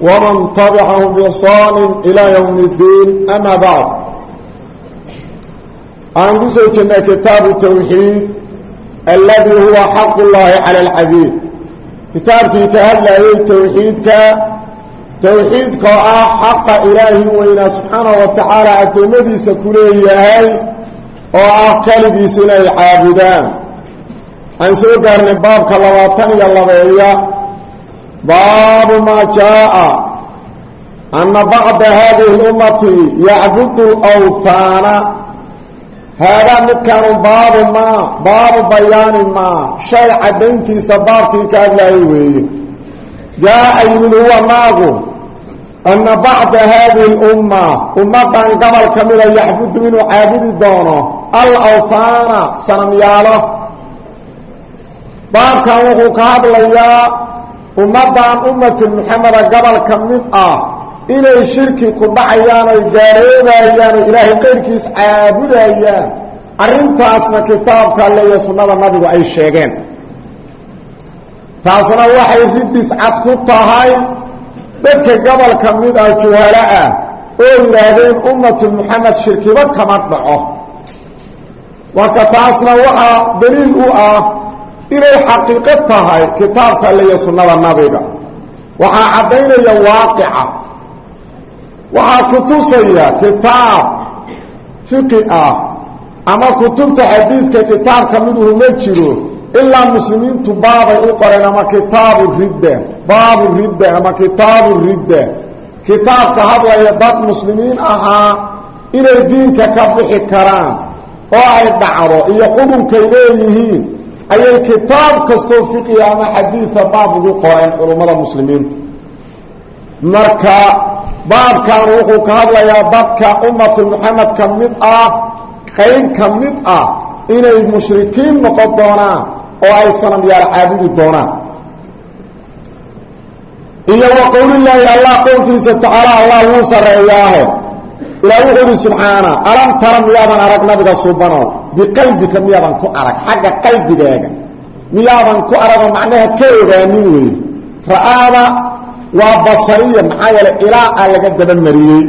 ومن تبعهم بإحسان إلى يوم الدين أما بعد عن قسوتنا كتاب التوحيد الذي هو حق الله على العبيد كتاب في كهلا التوحيد توحيد كا حق إلهي وإنا سبحانه وتعالى أتمدي سكوليه هاي وأكل بسنة عابدان عن سوكر باب baabu maa jaa أن bacda haadihi اlummati yacbudu lwhaana haadaa midkaanu baabu maa baabu bayaani maa shay caddayntiisa baabkii ka hadlaayo weeye jaa-a yimid huwa maagu ana bacda haadihi اlumma ummadan gobol ka mida yaxbudu inuu caabudi doono alawhaana sanamyaalo baabkan wuxuu ka ummadan ummatu muxameda gobol ka mid ah inay shirki ku dhacayaan oy gaaroobayaan oo ilaahay qayrkiis caabudayaan arrintaasna kitaabka alle iyo sunnada nabigu ay sheegeen. Taasuna waxay ridis cad ku tahay dadka gobol ka mid ah juhalo ah oo yidhaahdeen ummatu muxamed shirkiba kama dhaco. Marka taasna waxaa daliil u ah inay xaqiiqo tahay kitaabka alle iyo sunnada nabiga. Waxaa caddaynaya waaqica. Waxaa ku tusaya kitaab fiqi ah ama kutubta xadiidka kitaabka miduhu ma jiro ilaa muslimiintu baabay u qoreen ama kitaabu ridda baabu ridda ama kitaabu ridda. Kitaabka hadlaya dad muslimiin ahaa inay diinka ka bixi karaan oo ay dhacdo iyo xukunkay leeyihiin ayay kitaab kastoo fiqiya ama xadiida baab ugu qoreen culummada muslimiinta marka baabkan wuxuu ka hadlayaa dadka ummatu muxamed ka mid ah qayb ka mid ah inay mushrikiin noqon doonaan oo ay sanamyaal caabudi doonaan. Iyo wa qowlilaahi allah qowlkiisa tacaala allah wuu sarreeyaahe ilaa wuxuu ihi subxaana alam tara miyaadan arag nabiga subanow biqalbika miyaadan ku arag xagga qalbigaaga. Miyaadan ku aragoo macnaha ka ogaanin wey ra'aada waa basariya maxaa yeelay ilaa a laga dabamariyey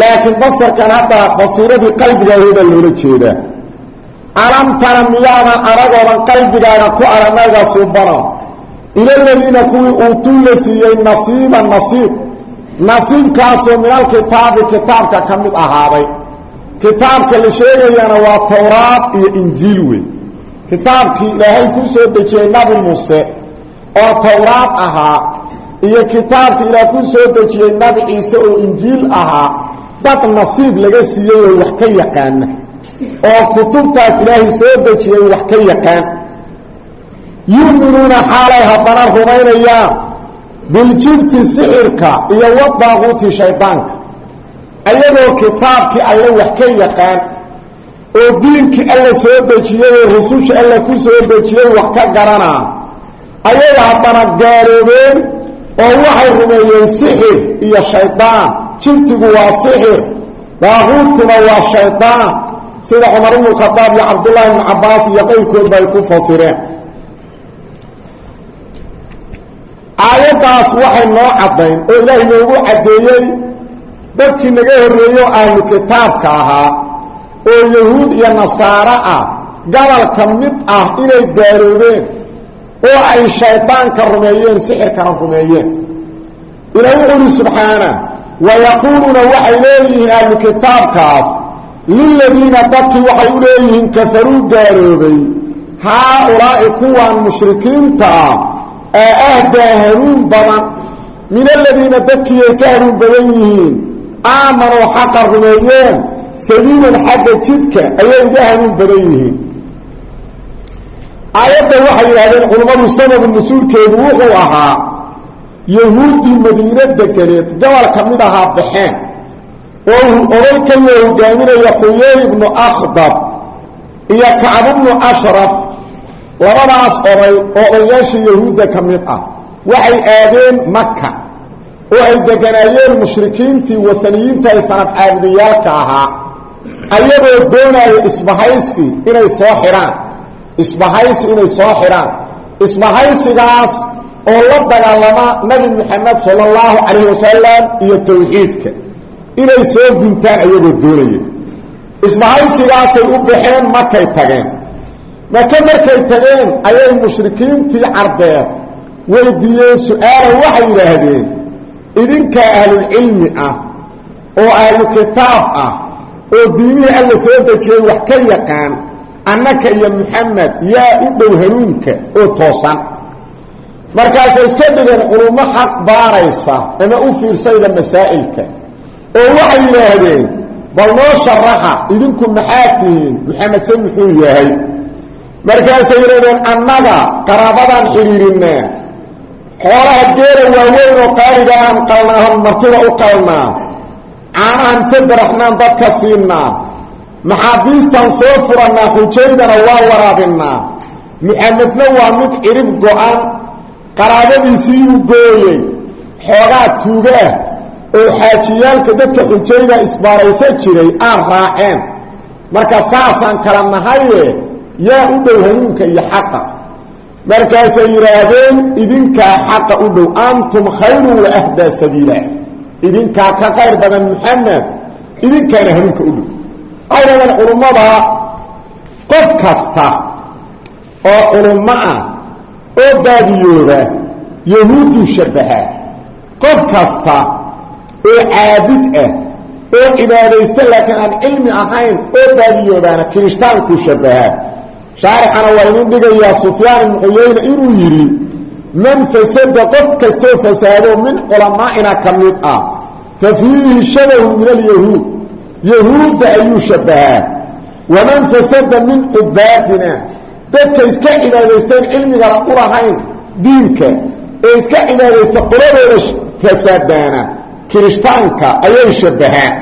laakiin basarkan hadda basiiradii qalbigaageeda loola jeedaa. Alam tara miyaadan aragoodan qalbigaaga ku arag nabiga subanow ilaladiina kuwii uutuu la siiyey nasiiban nasiib nasiibkaasoo min alkitaabi kitaabka ka mid ahaaday. Kitaabka la sheegayana waa towraad iyo injiil wey kitaabkii ilaahay ku soo dejiyey nabi muuse oo towraad ahaa iyo kitaabkii ilaah ku soo dejiyey nabi ciise oo injiil ahaa dad nasiib laga siiyey wax ka yaqaana oo kutubtaas ilaahay soo dejiyey wax ka yaqaan. Yu'minuuna xaalay haddana rumaynayaan biljibti sixirka iyo wadaaquuti shaydaanka ayagoo kitaabkii alle wax ka yaqaan oo diinkii alla soo dejiyey oo rususha alla ku soo dejiyey wax ka garanaa ayaga haddana gaaloobeen oo waxay rumeeyeen sixir iyo shaydaan. Jibtigu waa sixir daaquudkuna waa shaydaan. Sida cumar ibnu khadaab iyo cabdullaahi ibnu cabbaas iyo qayrkoodba ay ku fasireen aayaddaas waxay noo caddayn oo ilaahay noogu caddeeyey dadkii naga horreeyo ahlu kitaabka ahaa oo yahuud iyo nasaaro ah gabalka mid ah inay gaaloobeen oo ay shaydaanka rumeeyeen sixirkana rumeeyeen. Ilaah wuxuu uhi subxaana wayaquuluuna waxay leeyihiin ahlu kitaabkaas liladiina dadkii waxay u leeyihiin kafaruu gaaloobay haa-ulaa'i kuwan mushrikiinta ah ahdaa hanuun badan. Min aladiina dadkiiay ka hanuun badan yihiin aamanuu xaqa rumeeyeen sabiilan xagga jidka ayay uga hanuun badan yihiin. Aayadda waxay yidhahdeen culummadu sababu mas'uulkeedu wuxuu ahaa yahuuddii madiino deganeed gobol ka mid ahaa baxeen oo oday kaliya hogaaminaya xuyey ibnu akhdab iyo kacb ashraf labadaas oday oo odayaasha yahuudda ka mid ah. Waxay aadeen maka oo ay deganaayeen mushrikiintii wataniyiinta ay sanad caabudiyaalka ahaa ayagoo doonaya isbahaysi inay soo xidhaan. Isbahaysi inay soo xidhaan. Isbahaysigaas oo la dagaalama nabi moxamed sala allahu calayhi wasalam iyo tawxiidka. Inay soo guntaan ayagoo doonaya isbahaysigaasay u baxeen makay tageen maka markay tageen ayay mushrikiintii carbeed weydiiyeen su'aala waxay yidhaahdeen idinkaa ahlulcilmi ah oo ahlu kitaab ah oo diinihii alla soo dejiyey wax ka yaqaan annaka iyo moxamed yaa u dhow hanuunka oo toosan. Markaasay iska dhigeen culummo xaq baaraysa ama u fiirsayda masaa'ilka oo waxay yidhaahdeen bal noo sharaxa idinku maxaa tihiin? Moxamed se muxuu yahay markaasay yidhahdeen annaga qaraabadaan xidhiirinnaa xoolaha geela waaweyn oo qaaliga aan qalnaahan martida u qalnaa. Caanahan ka baraxnaan dadka siinaa maxaabiistaan soo furannaa xujaydana waa waraabinnaa muxamedna waa mid cirib go-an. Qaraabadiisiiyuu gooyey. Xoogaa tuugaah oo xaajiyaalka dadka xujayda isbaaraysa jiray aan raaceen. Marka saasaan kala nahaye yaa u dhow hanuunka iyo xaqa. Markaasay yidhaahdeen idinkaa xaqa u dhow antum khayrun wa ahdaa sabiila idinkaa ka qayr badan moxamed idinkaana hanuunka u dhow. Dhahdeen culummada qof kasta oo culummo ah oo baadiyooba yahuudduu shabbahaa qof kasta oo caabid ah oo cibaadaysta laakiin aan cilmi ahayn oo baadiyoobaana kirishhtaankuu shabbahaa shaarixana waa idin dhigayaa sufyaan ibnu cuyayna inuu yidhi man fasada qof kastoo fasaado min culamaa'ina ka mid ah fa fiihi shabahu min alyahuud. Yahuudda ayuu shabbahaa waman fasada min cibaadina dadka iska cibaadaysteen cilmigana u lahayn diinka ee iska cibaadaysta qoladooda fasaadaana kirishtaanka ayay shabbahaan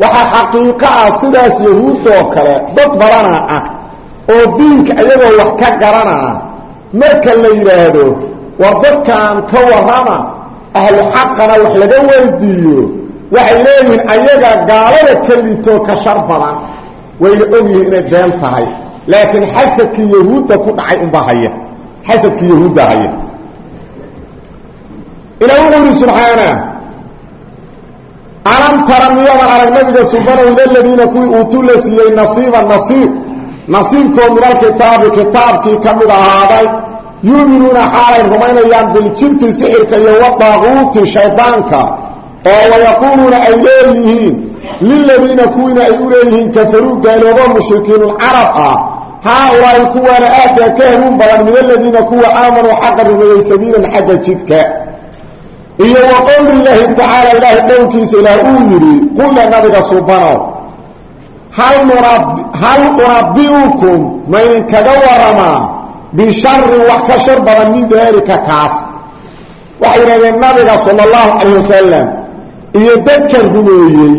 waxaa xaqiiqo ah sidaas yahuuddoo kale dad badanaa ah oo diinka ayagoo wax ka garanaa marka la yidhaahdo war dadkan ka warrama ahlu xaqana wax laga weydiiyo waxay leeyihiin ayaga gaalada ka litoo ka shar badan. Wayna ogyihiin inay been tahay. Laakiin xasadkii yahuudda ku dhacay unbaa haya. Xasadkii yahuudda haya. Ilaa wuxuu yidhi subxaana alam tara miyadan arag nabiga subanow ila ladiina kuwii uutuu la siiyey nasiiba nasiib nasiibkoo min alkitaabi kitaabkii ka mid ahaaday yuuminuuna xaalay rumaynayaan biljibti sixirka iyo wadaaquuti shaydaanka oo wayaquuluuna ay leeyihiin liladiina kuwiina ay u leeyihiin kafaruu gaaloobo mushrikiinulcarab ah haa-ulaahi kuwaana aadkaa ka hanuun badan min aladiina kuwa aamanuu xaqa rumeeyey sabiilan xagga jidka. Iyo wa qowli llaahi tacaala ilaahay qowlkiisa ilaah uu yidhi qulle nabiga subanow hal unabi'ukum maydinkaga waramaa bisharin wax ka shar badan min daalika kaas. Waxay yidhahdeen nabiga sala allahu calayh wasalam iyo dadkan rumeeyey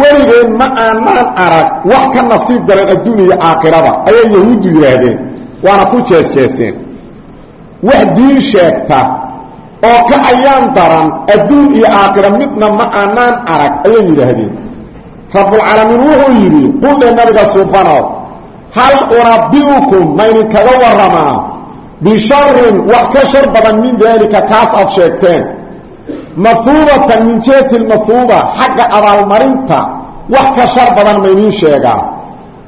weligeen ma aanaan arag wax ka nasiib daran adduun iyo aakhirada ayay yahuuddu yidhaahdeen waana ku jeesjeeseen. Wax diin sheegta oo ka ayaan daran adduun iyo aakhira midna ma aanaan arag ayay yidhaahdeen rabbulcaalamiin wuxuu yidhi qulle nabiga subanow hal unabi'ukum maydinkaga warramaa? Bisharin wax ka shar badan min daalika kaas aad sheegteen. Mahuubatan min jihati lmahuuba xagga abaalmarinta wax ka shar badan maydiin sheegaa.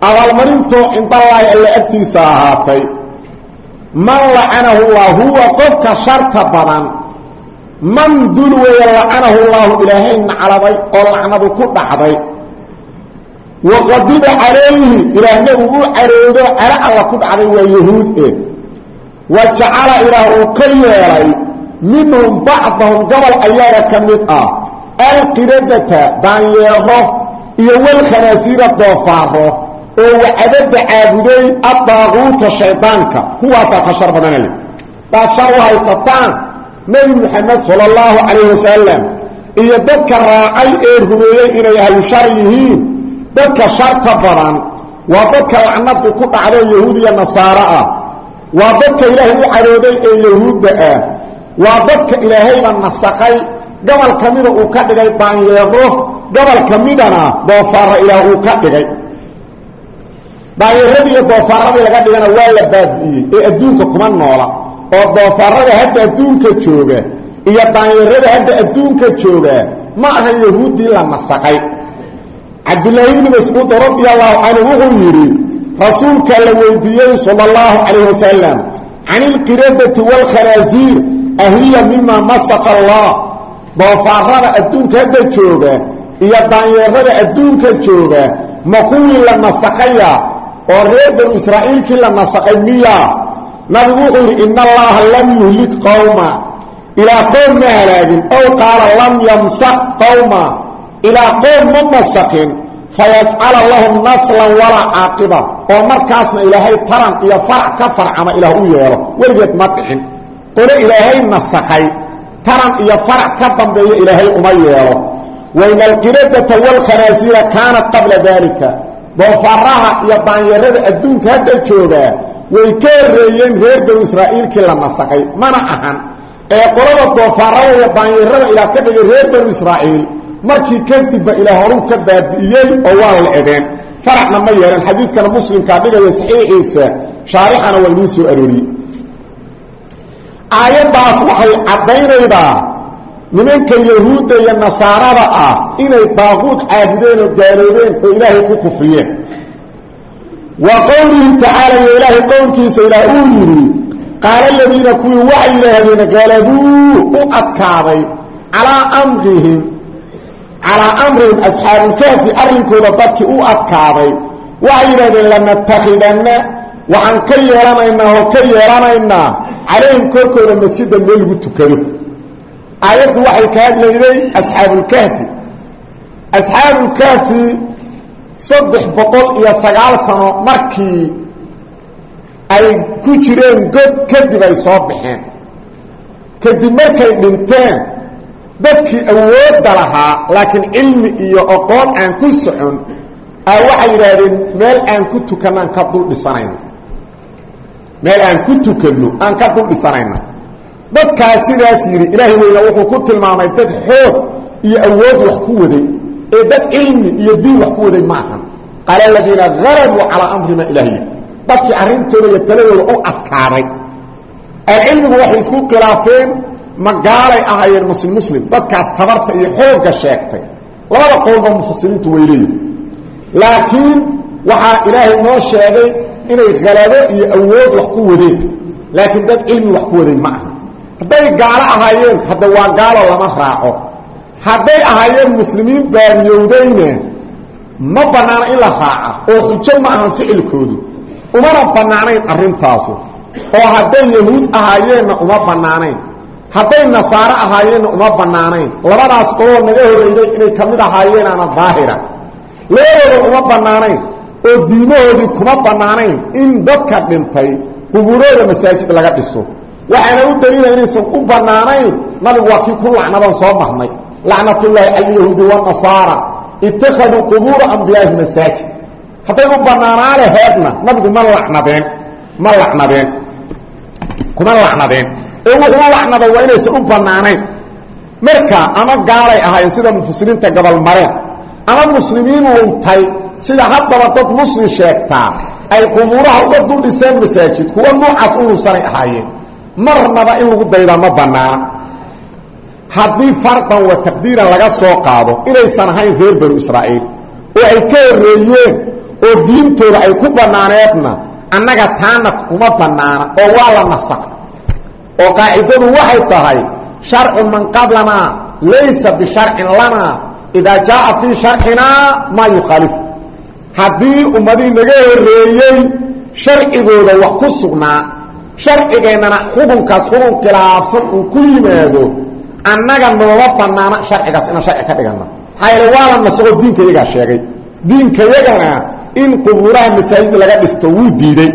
Abaalmarintoo cindallaahi alla agtiisa ahaatay. Man lacanahu llah huwa qofka sharta badan. Man dul weeye lacanahu llaahu ilaahay nacladay oo lacnadu ku dhacday waqadiba calayhi ilaahna uu u caroodo calo alla ku dhacday waa yahuud e wa jacala ilaah uu ka yeelay minhum bacdahum gobol ayaga ka mid ah alqiradata daanyeero iyo walkhanaasiira doofaaro oo wacadada caabuday addaaquuta shaydaanka kuwaasaa ka shar badana le baad shar u haysataan nebi moxamed sala allahu calayh wasalam iyo dadka raacay ee rumeeyey inay ahlu yihiin dadka sharta badan waa dadka lacnadu ku dhacdo yahuud iyo nasaaro ah. Waa dadka ilaahay u cadooday ee yahuudda ah. Waa dadka ilaahayba nasakhay gobol ka mida uu ka dhigay daanyeero gobol ka midana doofaara ilaah uu ka dhigay. Daanyeeradii iyo doofaaradii laga dhigana waa la baabi'iyey ee adduunka kuma noola. Oo doofaarada hadda adduunka jooga iyo daanyeerada hadda adduunka jooga ma aha yahuuddii la nasakhay cabdilaahi bni mascuud radi allahu canhu wuxuu yidhi rasuulka la weydiiyey sala allahu calayh wasalam can ilqiradati waalkhanaasiir ahiya mima masaka allah. Doofaarada adduunka hadda jooga iyo daanyeerada adduunka jooga ma kuwii la nasakhaya oo reer banu israa'iilkii la nasakhay miya? Nabigu wuxuu yidhi ina allaha lam yuhlik qowma ilaa qoom ma halaagin. Ow qaala lam yamsak qowma ilaa qoom ma masakin fayajcala lahum naslan walaa caaqiba oo markaasna ilaahay taran iyo farac ka farcama ilaah u yeelo. Weligeed ma dhicin qole ilaahay nasakhay taran iyo farac ka dambeeya ilaahay uma yeelo. Wain alqiradata waalkhanaasiira kaanat qabla dalika doofaaraha iyo daanyarada adduunka hadda joogaa way ka horreeyeen reer banu israa'iilkii la nasakhay. Mana ahan. Ee qolada doofaarada iyo daanyarada ilaah ka dhigay reer banu israa'iil markii kadibba ilaah horuu ka baabi'iyey oo waa la edeen. Faracna ma yeelan xadiidkana muslimkaa dhigaya saxiixiisa shaarixana waa idiin soo arooriyey. Aayaddaas waxay caddaynaydaa nimanka yahuudda iyo nasaarada ah inay daaquud caabudeen oo gaaloobeen oo ilaahay ku kufriyeen. Wa qowlihi tacaala iyo ilaahay qowlkiisa ilaah uu yidhi qaala aladiina kuwii waxay yidhaahdeen qalabuu u adkaaday calaa amrihim calaa amrihim asxaabulkaafi arrinkooda dadkii u adkaaday. Waxay yidhahdeen lanatakidanna waxaan ka yeelanaynaa oo ka yeelanaynaa calayhim korkooda masjida meel lagu tukado. Aayaddu waxay ka hadlayday asxaabulkaafi asxaabulkaafi saddex boqol iyo sagaal sano markii ay ku jireen god kadib ay soo baxeen. Kadib markay dhinteen dadkii awoodda lahaa laakiin cilmi iyo aqoon aan ku socon a waxay yidhaahdeen meel aan ku tukanno aan ka dul dhisanayno meel aan ku tukanno aan ka dul dhisanayna dadkaas sidaas yidhi ilaahay weyna wuxuu ku tilmaamay dad xoog iyo awood wax ku waday ee dad cilmi iyo diin wax ku waday ma ahan qaala aladiina galabuu calaa amrima ilaah yidhi dadkii arrintooda iyo taladooda u adkaaday. Alcilmigu waxay isku khilaafeen ma gaalay ahaayeen muslim muslim dadkaas tabarta iyo xoogga sheegtay. Labada qowlba mufasiriintu way leeyihiin laakiin waxaa ilaahay noo sheegay inay halabo iyo awood wax ku wadeen. Laakiin dad cilmi wax ku waday ma aha. Hadday gaalo ahaayeen hadda waa gaalo lama raaco. Hadday ahaayeen muslimiin baadiyowdayna ma bannaana in la raaca. Oo xujo ma ahan ficilkoodu. Umana bannaanayn arrintaasu oo hadday yahuud ahaayeenna uma bannaanayn hadday nasaaro ahaayeenna uma bannaanayn. Labadaas qoloo naga horreyday inay ka mid ahaayenaana daahira labadooda uma bannaanayn oo diimahoodii kuma bannaanayn in dadka dhintay qubuurooda masaajid laga dhiso. Waxaana u daliila inaysan u bannaanayn nabigu waa kii ku lacnadan soo marnay lacnatullaahi cala yahuudi wanasaara ittakhaduu qubuura ambiyaahi masaajid. Hadday u bannaanaa laheedna nabigu ma lacnadeen ma lacnadeen kuma lacnadeen ee wuxuu lacnaday waa inaysan u bannaanayn. Marka ama gaalay ahaayeen sida mufasiriinta gobol mareen ama muslimiin luntay sida haddaba dad muslim sheegtaa ay qubuuraha uga dul dhiseen masaajid kuwa noocaas u lunsanay ahaayeen. Marnaba in lagu daydaa ma bannaana haddii fardan wa taqdiiran laga soo qaado inaysan ahayn reer banu israa'iil oo ay ka horreeyeen oo diintooda ay ku bannaaneedna annaga taana kuma bannaana oo waa la nasakh oo qaacidadu waxay tahay sharcu man qablanaa laysa bisharcin lanaa idaa jaaa fii sharcinaa maa yukhaalifu haddii ummadii naga horreeyey sharcigooda wax ku sugnaa sharcigeennana xukunkaas xukun khilaafsan uu ku yimaado annaga nooma bannaana sharcigaas inaan sharci ka dhiganno. Maxaa yeele waa la nasaqo diinka yagaa sheegay. Diinka yagana in qubuuraha masaajid laga dhisto wuu diiday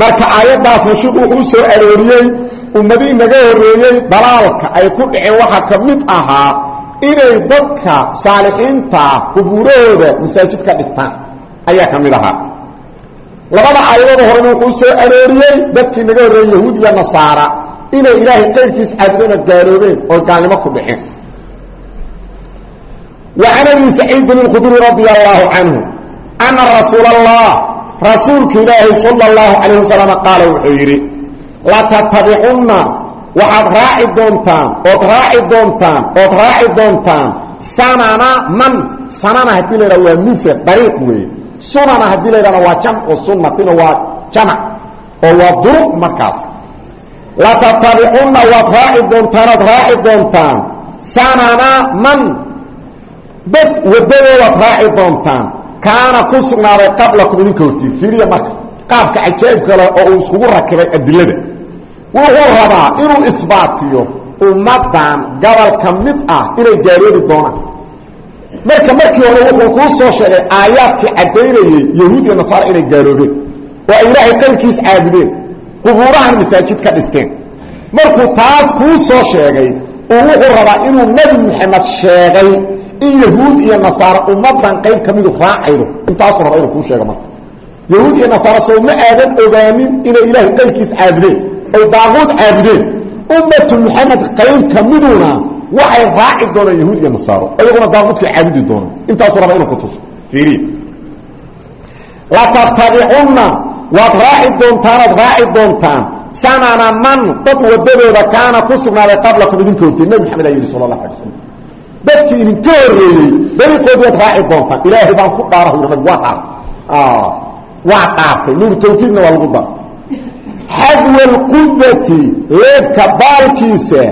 marka aayaddaasna shiku wuxuu soo arooriyey ummadii naga horreeyey dalaalka ay ku dhaceen waxaa ka mid ahaa inay dadka saalixiintaa qubuurahooda masaajid ka dhistaan. Ayaa ka mid ahaa. Labada aayadooda horena wuxuu soo arooriyey dadkii naga horreeyey yahuud iyo nasaara inay ilaahay qayrkiis caabudeen oo gaaloobeen oo gaalnimo ku dhaceen wa can abi saciidin اlkhudri radia allahu canhu ana rasuula allah rasuulka ilaahi sala اllahu calayh wasalam qaala wuxuu yidhi latattabicunna waxaad raaci doontaan ood raaci doontaan ood raaci doontaan. Sanana man sanana haddii la yidhaha waa mufrad dariiq weeye. Sunana haddii la yidhahna waa jamcu sunnatina waa jamac oo waa duruq markaas. Latattabicunna waad raaci doontaan ood raaci doontaan. Sanana man dad waddadoodaad raaci doontaan kaana ku sugnaaday qablakum idinka hortiin fiiriya marka qaabka cajaa'ib kale oo uu iskugu rakibay adilada. Wuxuu rabaa inuu isbaatiyo ummaddan gobolka mid ah inay gaaloobi doonaan. Marka markii hore wuxuu kuu soo sheegay aayaadkii caddaynayey yahuud iyo nasaara inay gaaloobeen oo ay ilaahay qayrkiis caabudeen qubuurahan masaajid ka dhisteen. Markuu taas kuu soo sheegay uu wuxuu rabaa inuu nebi moxamed sheegay in yahuud iyo nasaara ummadan qayb ka midu raacaydo intaasuu raba inuu kuu sheego marka. Yahuud iyo nasaara sow ma aadan ogaanin inay ilaahay qayrkiis caabudeen oy daaquud caabudeen. Ummatu moxamed qayb ka miduna waxay raaci doonaan yahuud iyo nasaaro iyaguna daaquudkay caabudi doonaan intaasuu raba inuu ku tuso. Fiiriya latattabicunna waad raaci doontaan ood raaci doontaan. Sanana man dad wadadooda kaana ku sugnaaday qablakum idinka hortay nebi maxamed aa yidhi dadkii idinka horreeyey dariiqoodii waad raaci doontaan ilaahay baan ku dhaarahu yidhi nabig waa dhaartay waa dhaartay nuur tawkiidna waa lagu dar. Xadwa leebka baalkiisa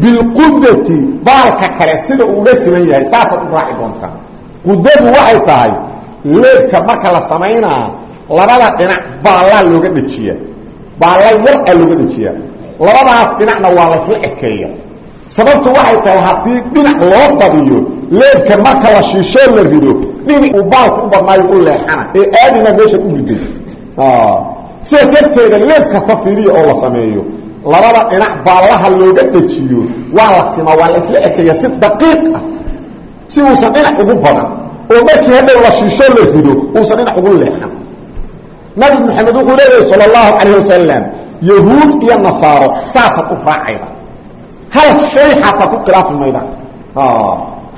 bilqudati baalka kale sida uu uga siman yahay saasaad u raaci doontaan qudadu waxay tahay leebka marka la samaynaa labada dhinac baallaa looga dhejiyaa. Baalla yar aa looga dhejiyaa. Labadaas dhinacna waa laysla ekeeya sababtu waxay tahay haddii dhinac loo badiyo leebka marka la shiishoo la rido dhinac uu baalku u badnaayo u leexana ee aadina meesha u riday sidaas darteeda leeb kasta fiiriya oo la sameeyo labada dhinac baallaha looga dhejiyo waa la simaa waa la isla ekeeya si daqiiq ah si uusan dhinac ugu badan oo markii hadhow la shiishoo la rido uusan dhinac ugu leexan. Nabi maxamed wuxuu leeyahay sal اllahu calayh wasalam yahuud iyo nasaaro saasaad u raacayda hal shay xataa ku khilaafi maydaan.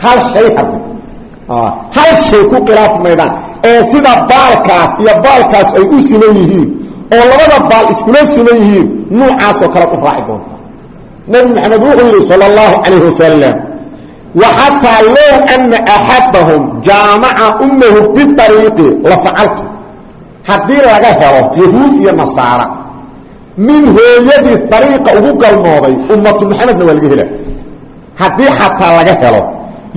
Hal shay had hal shay ku khilaafi maydaan. Ee sida baalkaas iyo baalkaas ay u siman yihiin oo labada baal iskula siman yihiin nuucaasoo kalead u raaci doontaa nabi maxamed wuxuu yidhi sal اllahu calayh wasalam waxataa low ana axadahum jaamaca ummahu biariiqi la facaltu. Haddii laga helo yahuud iyo nasaara min hooyadiis dariiqa ugu galmooday ummatu maxamedna waa laga hela haddii xataa laga helo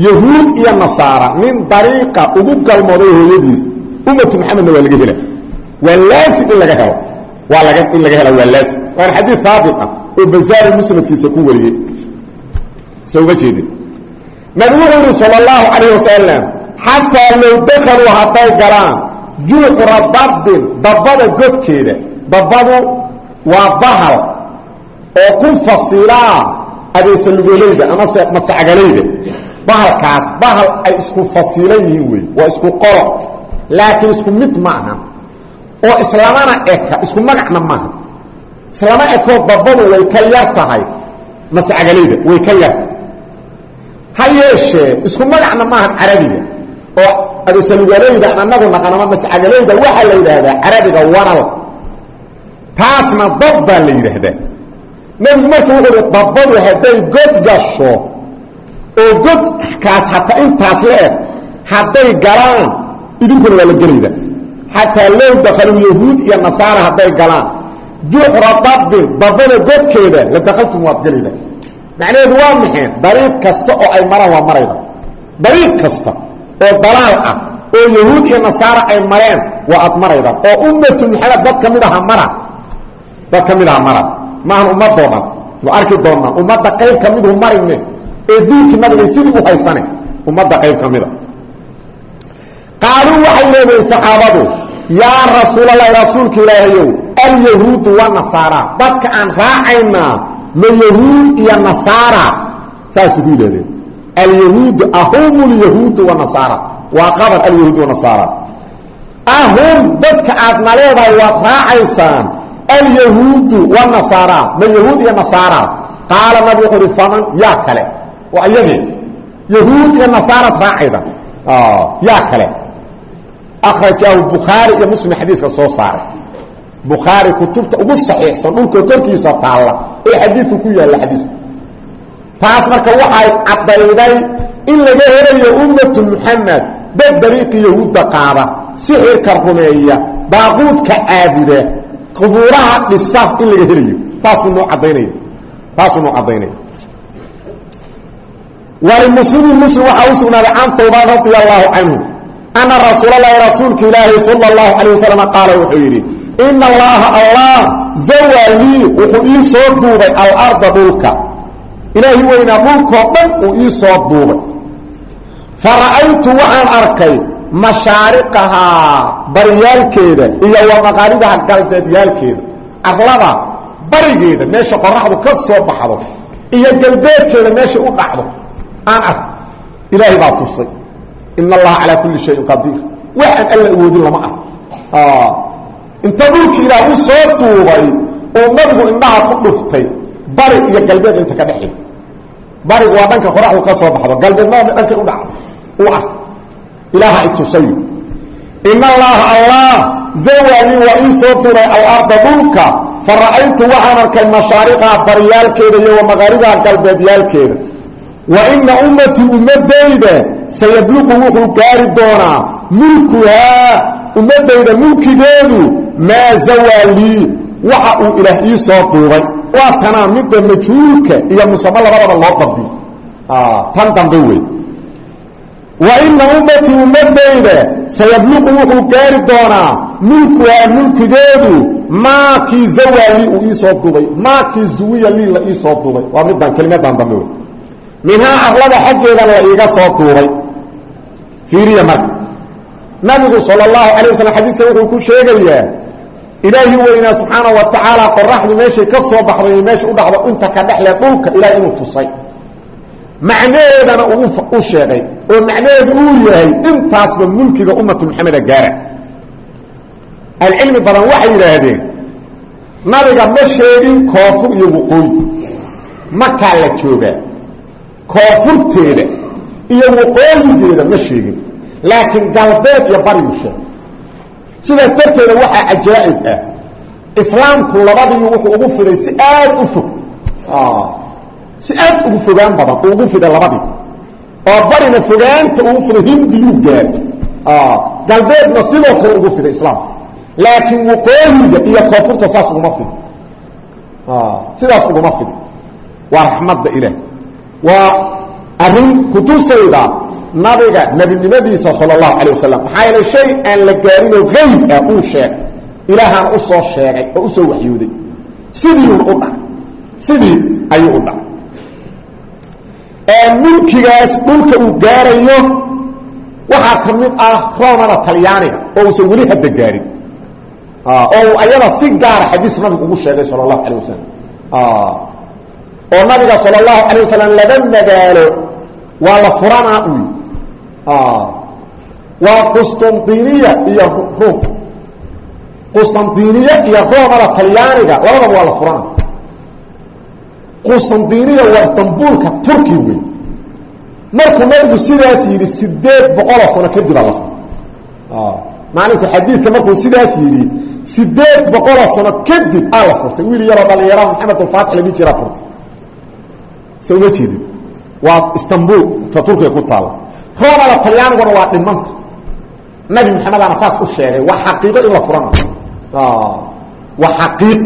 yahuud iyo nasaara nin dariiqa ugu galmooday hooyadiis ummatu maxamedna waa laga hela waa laasim in laga helo. Waa laga in laga hela waa laasim waana xadiid haabit ah oo basaari musnadkiisa ku wariyey. So uma jeedin. Nabi wuxuu yihi sal اllahu calayh wasalam xataa godkeeda dabbadu waa bahal oo ku fasilaa abeesalugeelayda amase masacgalayda bahalkaas bahal ay isku fasiilan yihiin wey waa isku qoro. Laakiin isku mid ma ahan oo islamana eka isku magacna maaha. Islama ekoo dabbadu way ka yar tahay masacgalayda way ka yartahay ha yeeshee isku magacna maahan carabiga oo abesalugalayda anagu naqanama mascagalayda waxaa la yidhaahdaa carabiga waral taasna dab baa la yidhaahdaa. Nebigu marka wuxuu i dabbadu hadday god gasho oo godkaas hataa intaas la eg hadday galaan idinkuna waa la gelayda. Xataa low dakaluu yahuud iyo nasaara hadday galaan. Juxra dabbin dabbada godkeeda la dakaltum waad gelayda. Macnaheedu waa maxay? Dariiq kasta oo ay maraan waa marayda. Dariiq kasta oo dalaal ah oo yahuud iyo nasaara ay mareen waa ad maraydaan oo ummatu maxamed mid aha mara dad ka mid aha mara maahan ummadoo dhan waa arki doonnaa ummadda qayb ka midu marine ee diinkii nabiga sidii u haysane. Ummadda qayb ka mida. Qaaluu waxay leedahay saxaabadu yaa rasuulalahi rasuulka ilaahayow alyahuudu wanasaara dadka aan raacaynaa ma yahuud iyo nasaara. Saasay ku yidhahdeen alyahuudu ahum lyahuudu wanasaara waa qabar alyahuud wanasaara ahum dadka aad na leedahay waad raacaysaan alyahuudu wanasaara ma yahuud iyo nasaara qaala nabig wuxuu uhi faman yaa kale waa iyagii yahuud iyo nasaarad raacayda yaa kale akrajaahu bukhaari iyo muslim xadiiska soo saaray bukhaari kutubta ugu saxiixsan dhulka korkiisa taalla ee xadiidku ku yaalla xadiisku taas marka waxay caddayday in laga helayo ummatu muxamed dad dariiqi yahuudda qaada sixirka rumeeya baaquudka qubuuraha dhisa in laga helayo. Taasuu noo caddaynaya. Taasuu noo caddaynaya. Walimuslimin muslim waxaa u sugnaaday can hawbaan radia allahu canhu. Ana rasuulalahi rasuulka ilaahi sala اllahu calayh wasalam qaala wuxuu yidhi ina allaha allah zawaa lii wuxuu ii soo duubay alarda dhulka. Ilaahi weynaa dhulkoo dhan uu ii mashaariqahaa baryaalkeeda iyo wa maqaaribaha galbeedyaalkeeda arlada barigeeda meesha qoraxdu ka soo baxdo iyo galbeedkeeda meesha u dhacdo. Aan arko. Ilaahay baa tusay. In allaha calaa kulli shayin qadiir. Waxaan alla awoodin lama arko. Inta dhulki ilaah u soo duubay uu nabigu indhaha ku dhuftay bari iyo galbeed inta ka dhexi barigu waa dhanka qoraxdu ka soo baxdo. Galbeedna dhanka u dhacdo. U arko ilaaha itusay in allaha allah zawani waa ii soo duubay alarda dhulka fa ra'aytu waxaan arkay mashaariqaha baryaalkeeda iyo wa maqaaribaha galbeedyaalkeeda wa ina ummatii ummadayda sayabluqu wuxuu gaari doonaa mulkuhaa ummadayda mulkigeedu maa zawaa lii waxa uu ilaah ii soo duubay waa tanaa midda majhuulka iyo musamo labadaba loo dabdi tan dambe wey wa ina ummatii ummadayda sayabluqu wuxuu gaari doonaa mulkuhaa mulkigeedu maakii zawaa lii uu ii soo duubay maakii zuwiya lii la ii soo duubay waa middan kelimadan dambe wey minhaa arlada xaggeedan la iiga soo duubay. Fiiriya marka nabigu sal اlahu alay waslm xadiiska wuxuu ku sheegayaa ilaahi weynaa subxaana wa tacaala qoraxdu meeshay ka soo baxdo iyo meesha u dhacdo inta ka dhexle dhulka ilaah inuu tusay macnaheedana u sheegay oo macnaheedu uu yahay intaasba mulkiga ummatu maxameda gaara. Alcilmi badan waxay yidhaahdeen nabiga ma sheegin koofur iyo waqooyi makaa la joogaa koonfurteeda iyo waqooyigeeda ma sheegin. Laakiin galbeed iyo bariguu sheegay. Sidaas darteeda waxaa cajaa'ib ah islaamku labadii wuxuu ugu fiday si aad u fog si aad ugu fogaan badan uu ugu fiday labadii oo barina fogaanta ugu fiday hindiyuu gaaray galbeedna sidoo kale ugu fiday islaamku laakiin waqooyiga iyo koonfurta saas uguma fid sidaas uguma fid waa raxmadda ilaah waa arrin kutusayda nabiga nebinimadiisa sal اlahu alيه wasalam maxaa yeele shay aan la gaarinoo ayb ah uu sheegay ilaahaan u soo sheegay oo usoo waxyooday sidiiun u dhacay sidii ayuu u dhacay mulkigaas dhulka uu gaarayo waxaa ka mid ah roomada talyaaniga oo uusan weli hadda gaarin oo uu ayada si gaara xadiis nabigu ugu sheegay sal اlahu alيه wasalam oo nabiga sal اlahu alيه wasalam laba magaalo waa la furanaa u waa qustantiniya iyo rum qustantiniya iyo roomada talyaaniga labadaba waa la furana qustantiniya waa istanbulka turki wey markuu nabigu sidaas yidhi sideed boqoloo sano kadib aa la fura maalinku xadiidka markuu sidaas yidhi sideed boqoloo sano kadib aa la furtay. Wiil yaroo dhalinyaraha maxamed ulfaatix la dhihi jiraa furtay. So uma jeedid waa istanbul ta turkiga ku taalla roomada talyaaniguna waa dhimanta. Nabi maxamedana saas u sheegay waa xaqiiqo in la furana. Waa xaqiiq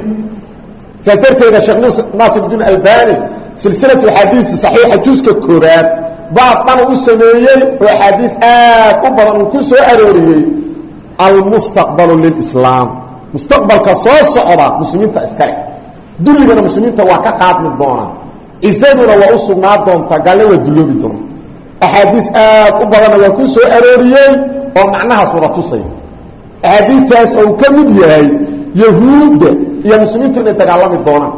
saas darteeda sheekh naasirdiin albani silsilatu axaadiisi saxiixa juska koobaad baab dhan u sameeyey oo axaadiis aad u badan uu ku soo arooriyey almustaqbalu lilislaam. Mustaqbalka soo socda muslimiinta iskale. Dulligana muslimiinta waa ka qaadmi doonaa cisaduna waa u sugnaa doontaa gaalna waa duloobi doona. Axaadiis aad u badanna waa ku soo oo macnahaas wada tusaya ka mid yahay yahuudda iyo muslimiintu inay dagaalami doonaan.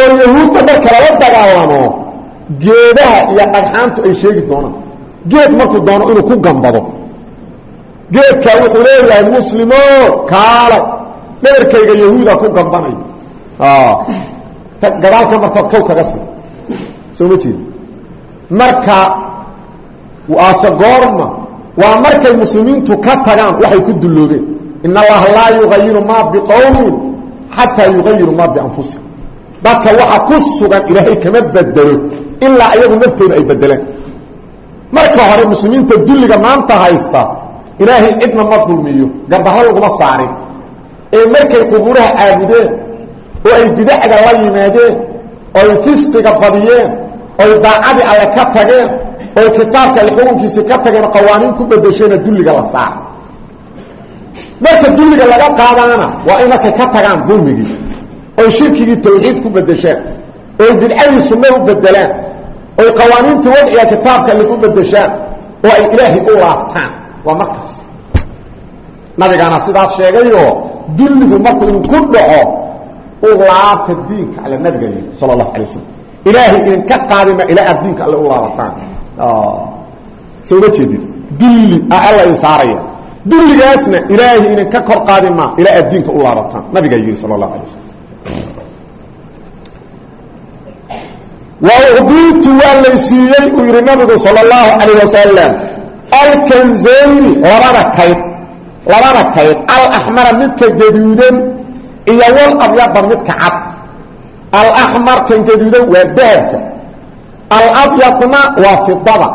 Oo yahuudda marka lala dagaalamo geedaha iyo dhagxaantu ay sheegi doonaan. Geed markuu doono inuu ku gambado. Geedkaa wuxuu leeyahay muslimo kaale dhabarkayga yahuuda ku gambanayo. Gadaalka markaad kow kaga sii. Soo ma jeedi marka waase goorma waa markay muslimiintu ka tagaan waxay ku dulloobeen in allaha laa yugayiru maa biqowmin xataa yugayiru maa bianfusihim dadka waxa ku sugan ilaahay kama bedelo ilaa ayagu naftooda ay bedelaan marka hore muslimiinta dulliga maanta haysta ilaahay cidna ma dulmiyo gardarro laguma saarin ee markay qubuuraha caabudeen oo ay bidacda la yimaadeen oy fisqiga badiyeen oy daacadii alle ka tageen oy kitaabka alle xukunkiisii ka tageen qawaaniin ku bedesheena dulliga la saara marka dulliga laga qaadaana waa in markay ka tagaan dulmigii. Oy shirkigii tawxiid ku bedeshaan oy bidcadii sunna u bedelaan oy qawaaniintii wadciga kitaabka ku bedeshaan oo ay ilaahay u laabtaan. Waa markaas. Nabigaana sidaas sheegayoo dulligu markuu inuu ku dhaco u laabta diinka alle nabiga yii sala allahu alay wasalam ilaahay idinka qaadima ilaa aad diinka u laabataan soo ma jeedid dulli alla idin saaraya dulligaasna ilaahay idinka kor qaadima ilaa aad diinka u laabataan nabigaa yihi sala allahu alay wasalam waudiitu waa laysiiyey uu yihi nabigu sal اllahu calayh wasalam alkanzayni labada kayd labada kayd alaxmara gaduudan iyo walabyada midka cad. Alaxmar kan gaduudan waa dahabka. Alabyadna waa fidada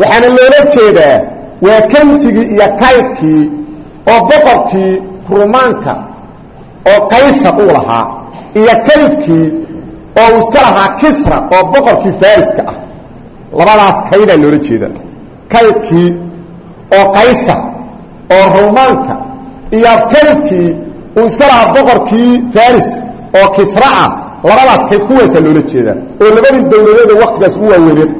waxaana loola jeedaa waa kansigii iyo kaydkii oo boqorkii rumaanka oo qaysar uu lahaa iyo kaydkii oo uu iska lahaa kisra oo boqorkii fariska ah. Labadaas kaydaa loola jeeda kaydkii oo qaysar oo rumaanka iyo kaydkii uu iska lahaa boqorkii faris oo kisra ah. Labadaas kayd kuwaasaa loola jeedaa. Oo labadii dawladeeda waktigaas u waaweyneed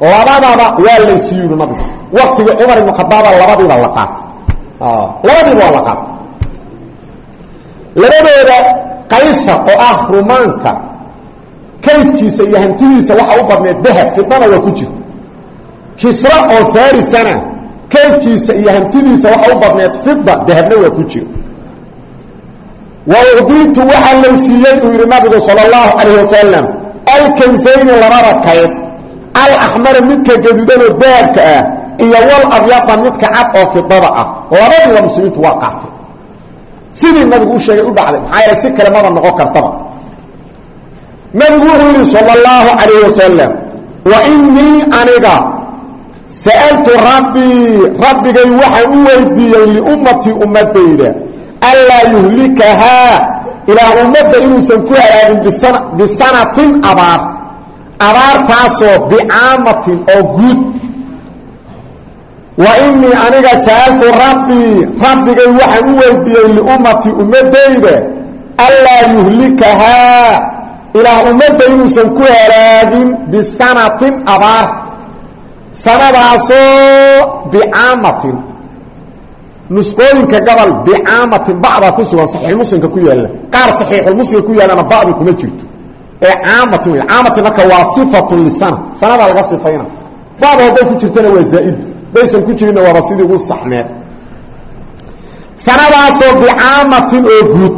labadaba waa laysiiyuhi nabigu waktigii cumar ibnu khadaaba labadiiba la qaatay. Labadiiba waa la qaatay. Labadooda oo ah rumaanka kaydkiisa iyo hantidiisa waxa u badneed dahab fidana waa ku jirta. Kisra oo farisana kaydkiisa iyo hantidiisa waxa u badneed waa ku jira. Wa udiitu waxaa laysiiyey uu yihi nabigu sal اllahu calayh wasalam alkansayni labada kayd alaxmara midka gaduudanoo dahabka ah iyo wal abyada midka cad oo fidada ah. Labadiiba muslimiintu waa qaatay. Sidii nabigu u sheegay u dhacday. Maxaa yeele si kale maba noqon kartaba. Nabigu wuxuu yidhi sal اllahu calayh wasalam aniga sa'altu rabbii rabbigay waxaan u weydiiyey liummatii ummadayda anlaa yuhlikahaa. Ilaa ummadda inuusan ku halaagin bisanatin abaar abaartaasoo bicaamatin oo guud. Wa inii aniga sa'altu rabbii rabbigay waxaan u weydiiyey liummatii ummadayda anlaa yuhlikahaa ilaah ummadda inuusan ku halaagin bisanatin abaar. Sanadaasoo bicaamatin. Nusqooyinka gobol bicaamatin bacdaa ku sugan saxiixulmuslimka ku yaalla. Qaar saxiixulmuslimka ku yaallana bacdi kuma jirto ee caamatin wey caamatin marka waa sifatun lisana sanadaa laga sifayna. Bacdu hadday ku jirtana waa zaa'id. Daysan ku jirinna waaba sidii ugu saxmeed sanadaasoo bicaamatin oo guud.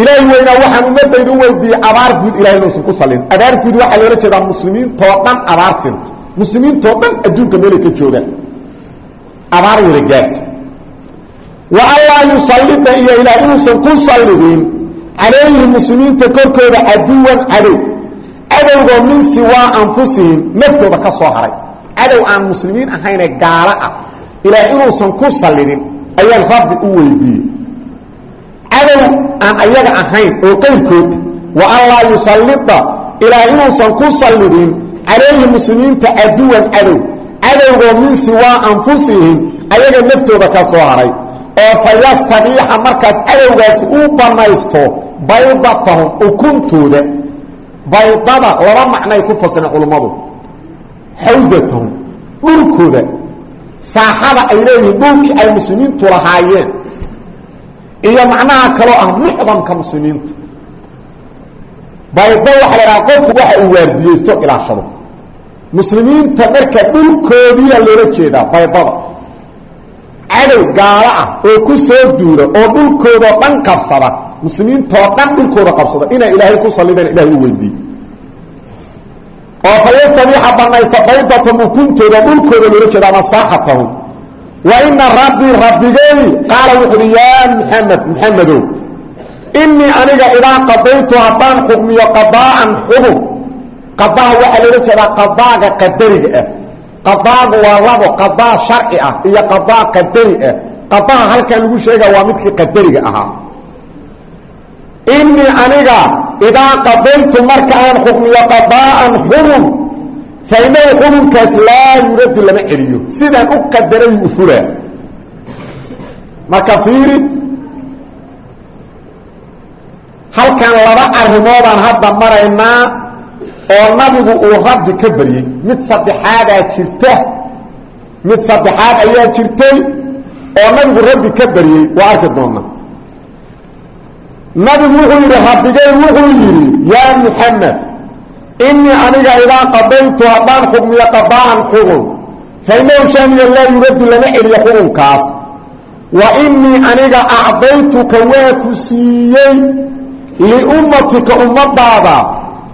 Ilaahi weynaa waxaan ummadayda u weydiiyey abaar guud ilahay inuusan ku salin. Abaar guud waxaa loola jeedaa muslimiintoo dhan abaar sinto muslimiintoo dhan adduunka meelay ka joogaan abaar wada gaarta ku sallidin calayhim muslimiinta korkooda caduwan cadow. Cadowgoo min siwaa anfusihim naftooda ka soo haray. Cadow aan muslimiin ahayne gaalo ah. Ilaah inuusan ku sallidin ayaan rabbi u weydiiyey. Cadow aan ayaga ahayn oo qayrkood wa anlaa yusallida ilaah inuusan ku sallidin calayhim muslimiinta caduwan cadow. Cadowgoo min siwaa anfusihim ayaga naftooda ka soo haray oo fa yastabiixa markaas cadowgaasi uu banaysto baydatahum ukuntooda baydada laba macnay ku fasireen culummadu xawsatahum dhulkooda. Saaxada ay leeyihiin dhulkii ay muslimiintu lahaayeen. Iyo macnaha kaloo ah mucdamka muslimiinta. Baydo waxa la dhaha qofku waxa uu waardiyeysto ilaashado muslimiinta marka dhulkoodiiya loola jeedaa baydada cadow gaalo ah oo ku soo duula oo dhulkoodao dhan qabsada muslimiintoo dhan dhulkooda qabsada inay ilaahay ku sallideen ilahay u weydiiy oo fa yastabiixa banaysta baydatahum ukuntooda dhulkooda loola jeeda ama saaxatahum wa ina rabbii rabbigay qaala wuxu uhi yaa muxamed muxamedow aniga idaa qadaytu haddaan xukmiyo qadaa'an xukun qadaha waxaa loola jeedaa qadaaga qadariga ah qadaagu waa labo qadaa sharci ah iyo qadaa qadari ah. Qadaha halkan lagu sheega waa midkii qadariga ahaa. Inii aniga idaa qadaytu marka aan xukmiyo qadaa'an xukun fa inahu xukunkaas laa yuradu lama celiyo. Sidaan u qadaray u fulaa marka fiiri? Halkan laba arrimoodaan hadda maraynaa oo nabigu uu rabbi ka baryey mid saddexaadaa jirta. Mid saddexaad ayaa jirtay oo nabigu rabbi ka baryey waa arki doona nabigu wuxuu yidhi rabbigay wuxuu yidhi yaa muxamed inii aniga idaa qadaytu haddaan xukmiyo qadaa'an xugun fa inahu shaaniya laa yuraddu lama celiyo xukunkaas wa inii aniga acdaytuka waa ku siiyey liummatika ummadaada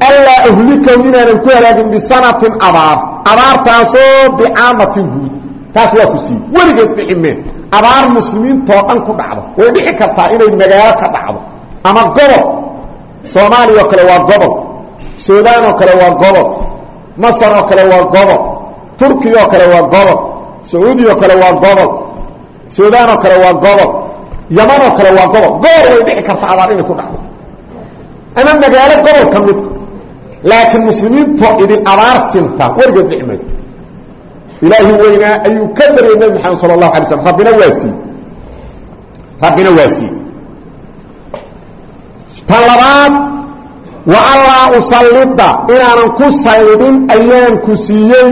allaa ahlikahu inaanan ku halaagin bisanatin abaar abaartaasoo bicaamatin guud taas waa ku siiyey weligeed dhicimeen abaar muslimiintoo dhan ku dhacdo way dhici kartaa inay magaalo ka dhacdo ama gobol soomaaliya oo kale waa gobol suudaan oo kale waa gobol masar oo kale waa gobol turkiya oo kale waa gobol sacuudiya oo kale waa gobol suudaan kale waa gobol yaman kale waa gobol gobol way dhici kartaa abaar inay ku dhacdo ama magaalo gobol ka laakiin muslimiintoo idin abaar sinta weligeed dhici maydo ilaahi weynaa ayuu ka baryay nebi maxamed sala allahu alay slm rabbina waa sii rabbina waa sii tan labaad wa allaa usallida inaanan ku sallidin ayaan ku siiyey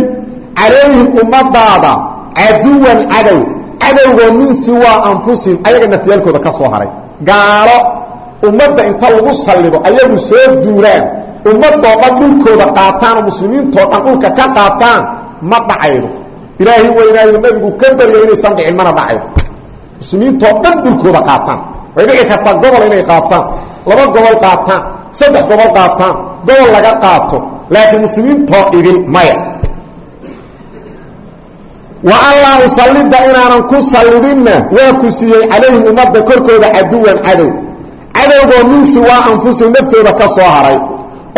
calayhim ummadaada caduwan cadow. Cadowgoo min siwaa anfusihim ayaga nafyaalkooda ka soo haray. Gaalo ummadda inta lagu sallido ayagu soo duuraan ummadoo dhan dhulkooda qaataan oo muslimiintoo dhan dhulka ka qaataan ma dhacaydo. Ilaahay weynaayo nabigu ka barya inaysan dhicin mana dhacaydo. Muslimiintoo dhan dhulkooda qaataan. Way dhici kartaa gobol inay qaataan laba gobol qaataan saddex gobol qaataan gobol laga qaato. Laakiin muslimiintoo idin maya. Wa allaa usallida inaanan ku sallidinna waa ku siiyey calayhim ummadda korkooda caduwan cadow. Cadowgoo min siwaa anfusihim naftooda ka soo haray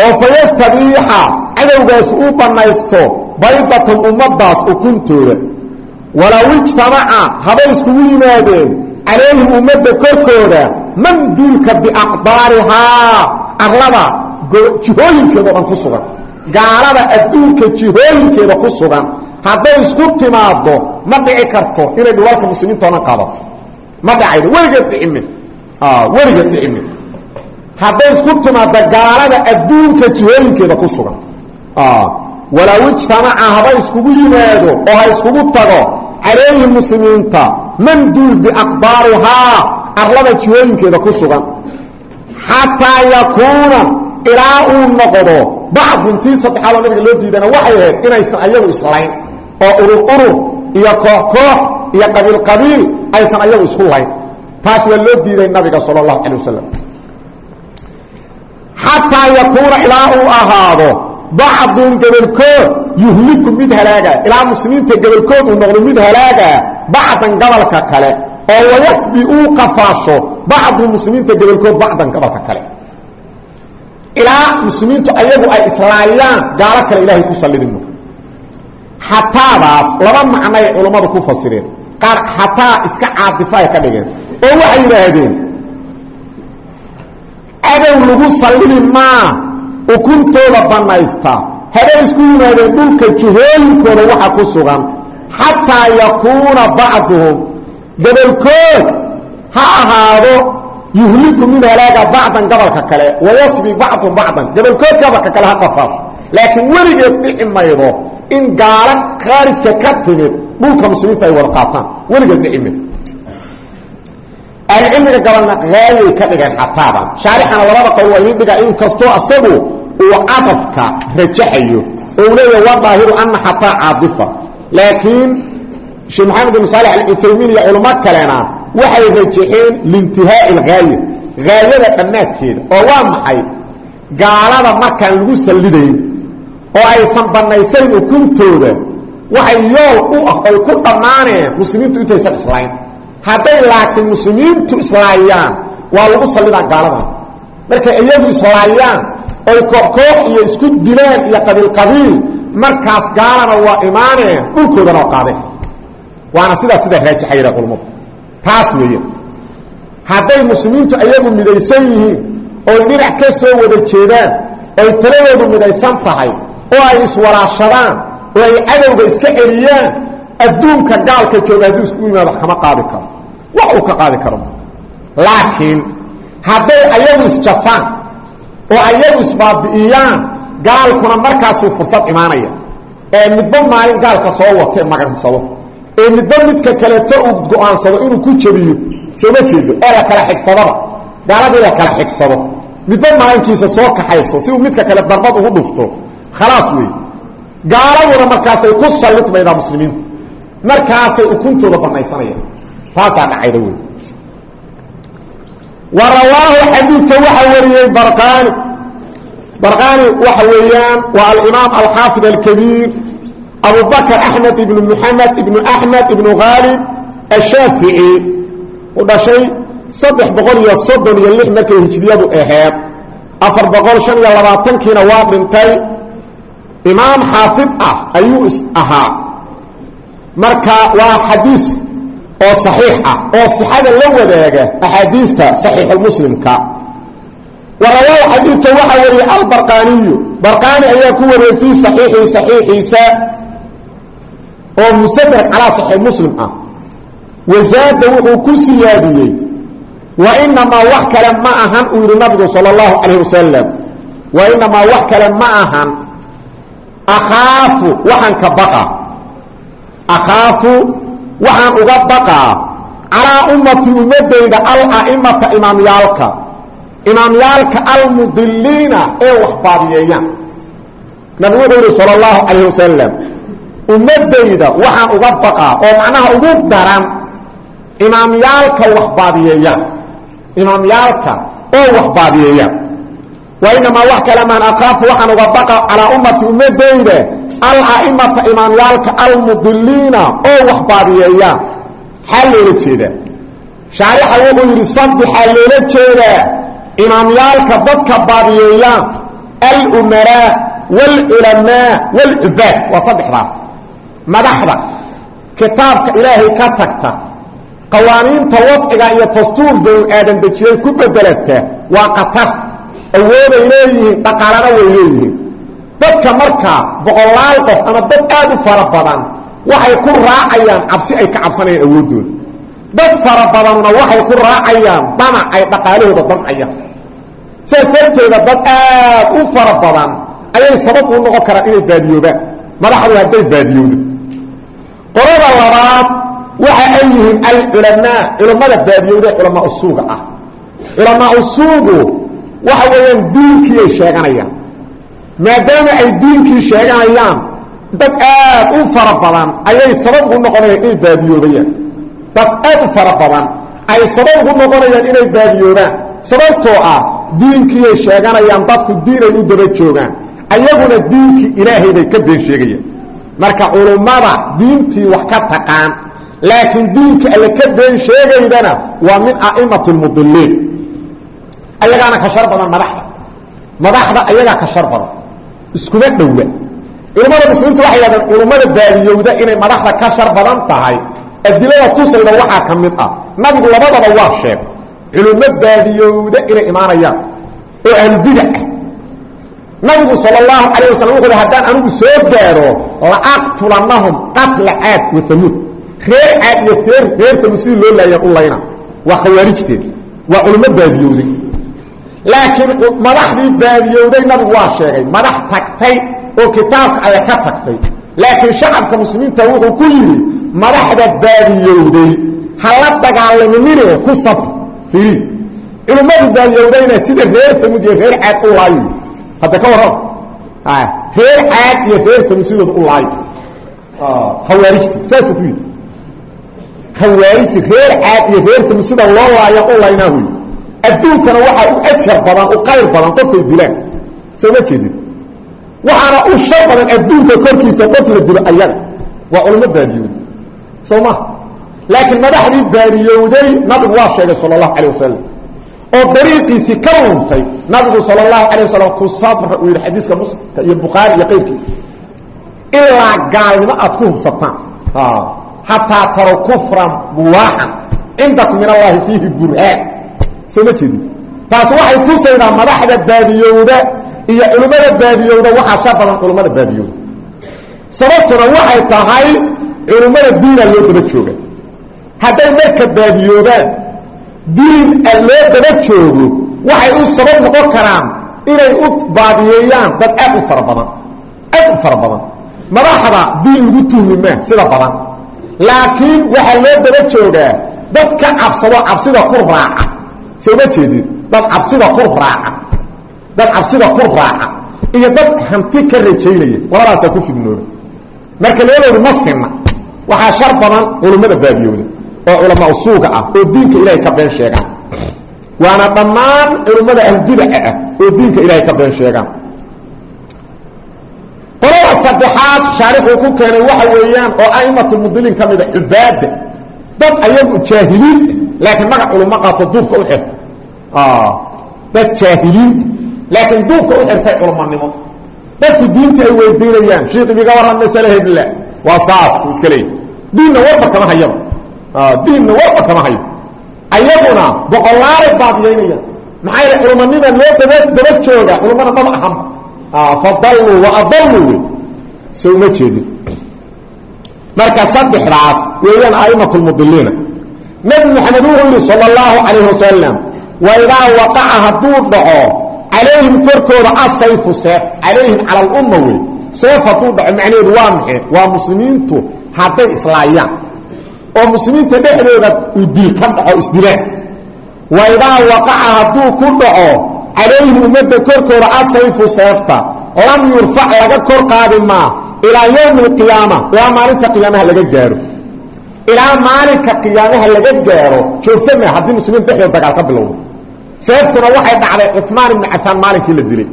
oo fayastabiixa cadowgaas uu bannaysto baydatan ummaddaas ukuntooda. Walow ijtamaca habay iskugu yimaadeen calayhim ummadda korkooda mamduulka biaqdaarihaa arlada jihooyinkeeda o dhan ku sugan. Gaalada adduunka jihooyinkeeda ku sugan. Hadday isku timaaddo ma dhici karto inay dhulalka muslimiinta o dhan qaadato. Ma dhacaydo weligeed dhicimi weligeed dhicimi hadday isku timaadda gaalada adduunka jihooyinkeeda ku sugan. Ah, Walaaw ijtamaca haba iskugu yimaado oo ha iskugu tago calayhi muslimiinta manduul biaqbaarihaa arlada jihooyinkeeda ku sugan. Xataa yakuuna ilaa uu noqdo bacdun tii saddexaadoo nabiga loo diidana waxay ahayd inaysan ayagu islayn oo urur urur iyo koox koox iyo qabiil qabiil aysan ayagu isku layn taas waa loo diiday nabiga sala allahu calay wasalam xataa yakuuna ilaa uu ahaado bacdun gobolkood yuhliku mid halaaga ilaa muslimiinta gobolkood uu noqdo mid halaaga bacdan gobolka kale oo wayasbi uu qafaasho bacdu muslimiinta gobolkood bacdan gobolka kale ilaa muslimiintu ayagu ay islaayaan gaalo kale ilaahay ku sallidimo xataadaas laba macnay culammadu ku fasireen qaar xataa iska caadifa ka dhigeen oo waxay yidhaahdeen cadow lagu sallidi maa ukuntooda bannaysta haday isku yimaadeen dhulka jihooyinkooda waxa ku sugan. Xataa yakuuna bacduhum. Gobolkood ha ahaado yuhliku mid halaaga bacdan gobolka kale wayasbi bacdu bacdan. Gobolkood gobolka kale ha qafaafo laakiin weligeed dhici maydo in gaalo khaarijka ka timid dhulka muslimiinta ay wada qaataan weligeed dhicime ahlucilmiga gabalna haayay ka dhigeen xataaban shaarixana labada qowl waa idin dhiga in kastoo asagu uu cadafka rajaxayo oo uu leeyahay waa daahiru ana xataa caadifa laakiin sheekh maxamed ibn saalex alcuthaymiin iyo culamo kalena waxay rajaxeen liintihaa'i alghaaya haayada dhammaadkeeda oo waa maxay? Gaalada markaan lagu sallidayn oo aysan bannaysayn ukuntooda waxay yool u ah oy ku dhammaaneen muslimiintu intaysan islayn hadday laakiin muslimiintu islaayaan waa lagu sallidaa gaaladan markay iyagu islaayaan oy koox-koox iyo isku dilaan iyo qabiil-qabiil markaas gaalana waa imaaneen dhulkoodana oo qaadeen waana sidaas sidaa raajixa yidha culmmadu taas weeye. Hadday muslimiintu ayagu midaysan yihiin oy dhinac ka soo wada jeedaan oy taladoodu midaysan tahay oo ay iswalaashadaan oo ay cadowga iska celiyaan adduunka gaalka jooga hadduu isku yimaado wax kama qaadi karo. Wax uu ka qaadi karo. Laakiin hadday ayagu isjafaan oo ayagu isbaabi'iyaan gaalkuna markaasuu fursad imaanaya. Ee midba maalin gaalka soo watee magansado ee midba midka kaleeto uu go'aansado inuu ku jebiyo sooma jeedo. Oo la kala xigsadaba gaaladii la kala xigsado. Midba maalinkiisa soo kaxayso si uu midka kale darbad ugu dhufto khalaas wey gaaladuna markaasay ku sallidmaydaa muslimiinta markaasay ukuntooda banaysanayaan taasaa dhacayda wey wa rawaahu xadiidka waxaa wariyey barqaani. Barqaani waxa weeyaan waa alimaam alxaafid alkabiir abu bakr axmed ibnu muxamed ibnu axmed ibnu khaalib ashaafici u dhashay saddex boqol iyo soddon iyo lix markay hijriyadu aheed afar boqol shan iyo labaatankiina waa dhintay. Imaam xaafid ah ayuu ahaa marka waa xadiis oo صaxiix ah oo صixada la wadaaga axaadiista صaxiixulmuslimka wa rawaahu xadiidka waxaa wariyey albarqaaniyu barqaani ayaa ku wariyey fii صaxiixihi صaxiixiisa oo mustadrak calaa صaxiix muslim ah wasaada wuxuu ku siyaadiyey wa inamaa wax kale ma ahan uu yihi nabigu salى اllahu calayh wasalam wa inamaa wax kale ma ahan akhaafu waxaan ka baqa akhaafu waxaan uga baqaa calaa ummati ummadayda ala'imata imaamyaalka imaamyaalka almudiliina ee wax baadiyeeyaan nabigu wuxuu yihi sal اllahu calayh wasalam ummadayda waxaan uga baqaa oo macnaha ugu daran imaamyaalka wax baadiyeeyaan imaamyaalka oo wax baadiyeeyaan wa inamaa wax kale maan waxaan uga baqa calaa ummati ummadayda ala'imata imaamyaalka almudiliina oo wax baadiyeeyaan xaa loola jeedaa. Shaarixa wuxuu yidhi sabixaa loola jeedaa. Imaamyaalka dadka baadiyeeyaan alumaraa wاlculamaa wاlcubaad waa saddexdaas. Madaxda kitaabka ilaahay ka tagta qawaaniinta wadciga iyo dastuur banu aadan dejiyay ku bedelata waa qatar awooday leeyihiin dhaqaalana way leeyihiin dadka markaa boqolaal qof ama dad aad u fara badan waxay ku raacayaan cabsi ay ka cabsanayaan awooddooda dad fara badanna waxay ku raacayaan damac ay dhaqaalahooda damcayaan. Sidaas darteeda dad aad u fara badan ayay sabab u noqon karaan inay baadiyoobaan madaxdu hadday baadiyowdo. Qolada labaad waxa ay yihiin alculamaa culammada baadiyowda culamaa usuuga ah. Culamaa usuugu waxa weeyaan diinkii ay sheeganayaan maadaama ay diinkii sheeganayaan dad aad u fara badan ayay sabab ugu noqonayaan inay baadiyoobayaan dad aad u fara badan ay sabab ugu noqonayaan inay baadiyoobaan. Sababtoo ah diinkii ay sheeganayaan dadku diinay u daba joogaan ayaguna diinkii ilaahay bay ka been sheegayaan. Marka culummada diintii wax ka taqaan laakiin diinkii alle ka been sheegaydana waa min a'imati lmudiliin ayagaana ka iskuma dhowa culmmada muslimiintu waxay yidhahdeen culummada baadiyowda inay madaxda ka shar badan tahay adilada tusayda waxaa ka mid ah. Nabigu labadaba waa sheeg culummo baadiyowda inay imaanayaan oo ahlubidac nabigu sal اlahu alayه waslm wuxu haddaan anugu soo gaadho laqtulannahum qatla caad wa amuud reer caad iyo reer amuud sidii loo laayaan u layna waa khawaarijteed. Waa culummo baadiyowday laakiin madaxdii baadiyowday nabigu waa sheegay madax tagtay oo kitaabka alle ka tagtay. Laakiin shacabka muslimiinta wuxuu ku yidhi madaxda baadiyowday ha la dagaalaminine ku sabr fiiri culummadii baadiyowdayna sida reer tamud iyo reer caad u laayo hadda ka warrama reer caad iyo reer tamud sidooda u laayo khawaarijti saasuu ku yidhi adduunkana waxaa u ajar badan u qayr badan qofkay dilaan. Soo ma jeedid waxaana u shar badan adduunka korkiisa qof la dilo ayaga. Waa culimo baadiyowda soo ma? Laakiin madaxdii baadiyowday nabigu waa sheegay sala allahu calay oo dariiqiisii ka luntay nabigu sala allahu calay wasalam ku sabra uu yidhi xadiiska muslimka iyo bukhaari iyo qayrkiisa ilaa gaalnimo aad ku hubsataan. Hataa taro kufran buwaaxan. Cindakum min allahi fiihi burhaan soo ma jeedin. Taas waxay tusaydaa madaxda baadiyowda iyo culimmada baadiyowda waxaa shar badan culimmada baadiyowda. Sababtuna waxay tahay culimmada diina loo daba jooga. Hadday marka baadiyoobaan diin loo daba joogo waxay u sabab noqon karaan inay u baadiyeeyaan dad aad u fara badan aad u fara badan. Madaxda diin lagu tuhmi maa sida badan. Laakiin waxaa loo daba joogaa dad ka cabsado cabsida ku raaca soo ma jeedid dad cabsida ku raaca. Dad cabsida ku raaca. Iyo dad hanti ka rajaynaya. Labadaasaa ku fidnooba marka labadoodu ma sinna. Waxaa shar badan culummada baadiyooda oo culamaa usuuga ah oo diinka ilahay ka been sheegaan. Waana dhammaan culummada ahlubidaca ah oo diinka ilahay ka been sheegaan. Qolada saddexaad shaarixuu ku keenay waxa weeyaan oo aimatulmudiliin ka mida cubaada dad ayagu jaahiliin laakiin magac culummo qaato duubka u xirta dad jaahiliin laakiin duubka u xirtay culmanimo dadku diinta ay weydiinayaan shiik ibiga warran masale hebla waa saas leeyay. Diinna warba kama hayaba diinna warba kama hayo. Ayaguna boqolaalay baadiyaynayaan maxaa culmanima loo daba daba jooga culummada maba ahanba fadalluu wa adalluu wey. So uma jeedin marka saddexdaas weeyaan a'imat lmudiliina nebi maxamed wuxuu yidhi sala allahu calayh wasalam waidaa waqaca hadduu dhaco calayhim korkooda asayfu seef calayhim cala alumma wey seef hadduu dhaco macnaheedu waa maxay? Waa muslimiintu hadday islaayaan oo muslimiinta dhexdooda uu dil ka dhaco isdilaan waidaa waqaca hadduu ku dhaco calayhim ummadda korkooda asayfu seefta lam yurfac laga kor qaadi maa ilaa yowmi alqiyaama ilaa maalinta qiyaamaha laga gaaro. Ilaa maalinka qiyaamaha laga gaaro joogsan maa haddii muslimiin dhexdooda dagaal ka bilowdo. Seeftuna waxay dhacday cumaan ibnu cafaan maalinkii la dilay.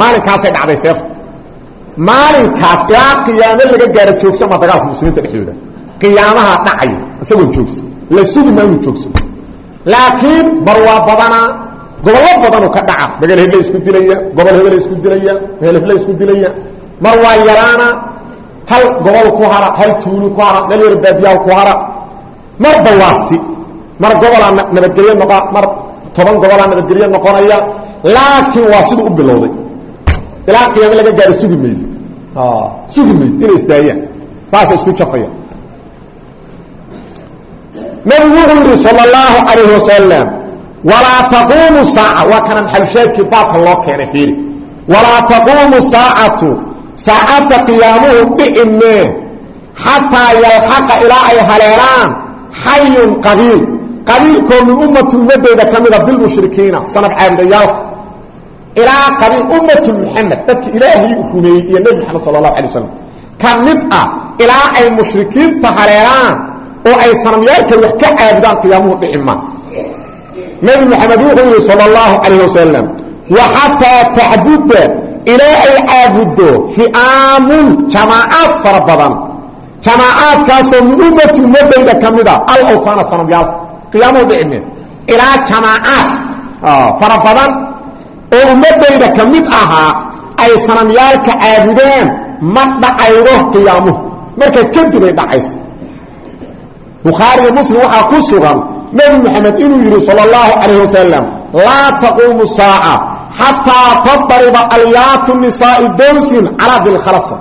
Maalinkaasay dhacday seeftu. Maalinkaas ilaa qiyaamo laga gaaro joogsama dagaalka muslimiinta dhexdooda. Qiyaamaha dhacayo isagoon joogsan. La sugi maa inuu joogsan. Laakiin bar waa badanaa gobollo badanuu ka dhaca. Magel heble isku dilaya gobol hebel isku dilaya meel heble isku dilaya. Mar waa yaraana hal gobol ku hara hal tuulu ku hara meel yar baadiyaha ku hara. Marba waasi mar gobolaa nabadgelyo noqo mar toban gobolaa nabadgelyo noqonaya laakiin waa siduu u bilowday. Ilaa qiyaame laga gaaro sugi maydo sugi maydo inay isdaayaan saasa isku jafaya nabigu wuxuu yidhi sal اllahu wasalam walaa taquumu saaca. Waa kana maxalshaadkii baabka loo keenay fiiri. Walaa taquumu saacatu. Saacadda qiyaamuhu dhici mee xataa yalxaqa ilaa ay haleelaan xayun qabiil. Qabiilkoo min ummati ummadeyda ka mida bilmushrikiina sanab caabudayaalka ilaa qabiil ummatu muxamed dadki ilaahay rumeeyey iyo nebi moxamed sal اlahu alay waslam ka mid ah ilaa ay mushrikiinta haleelaan oo ay sanamyaalka wax ka caabudaan qiyaamuhu dhici nebi moxamed wuxuu yihi sal اllahu calayh wasalam wa xataa tacbuda ilaa ay caabuddo fi'aamun jamaacaad fara badan. Jamaacaadkaasoo min ummati ummadayda ka mida alawfaana sanamyaalka qiyaamuhu dhici me ilaa jamaacaad fara badan oo ummadayda ka mid ahaa ay sanamyaalka caabudaan ma dhacaydo qiyaamuhu. Markaas kadib ay dhacayso. Bukhaari iyo muslim waxaa ku sugan nebi moxamed inuu yidhi sal اllahu calayh wasalam laa taquumu saaca xataa tadariba alyaatu nisaa'i dowsin calaa dilkhalasa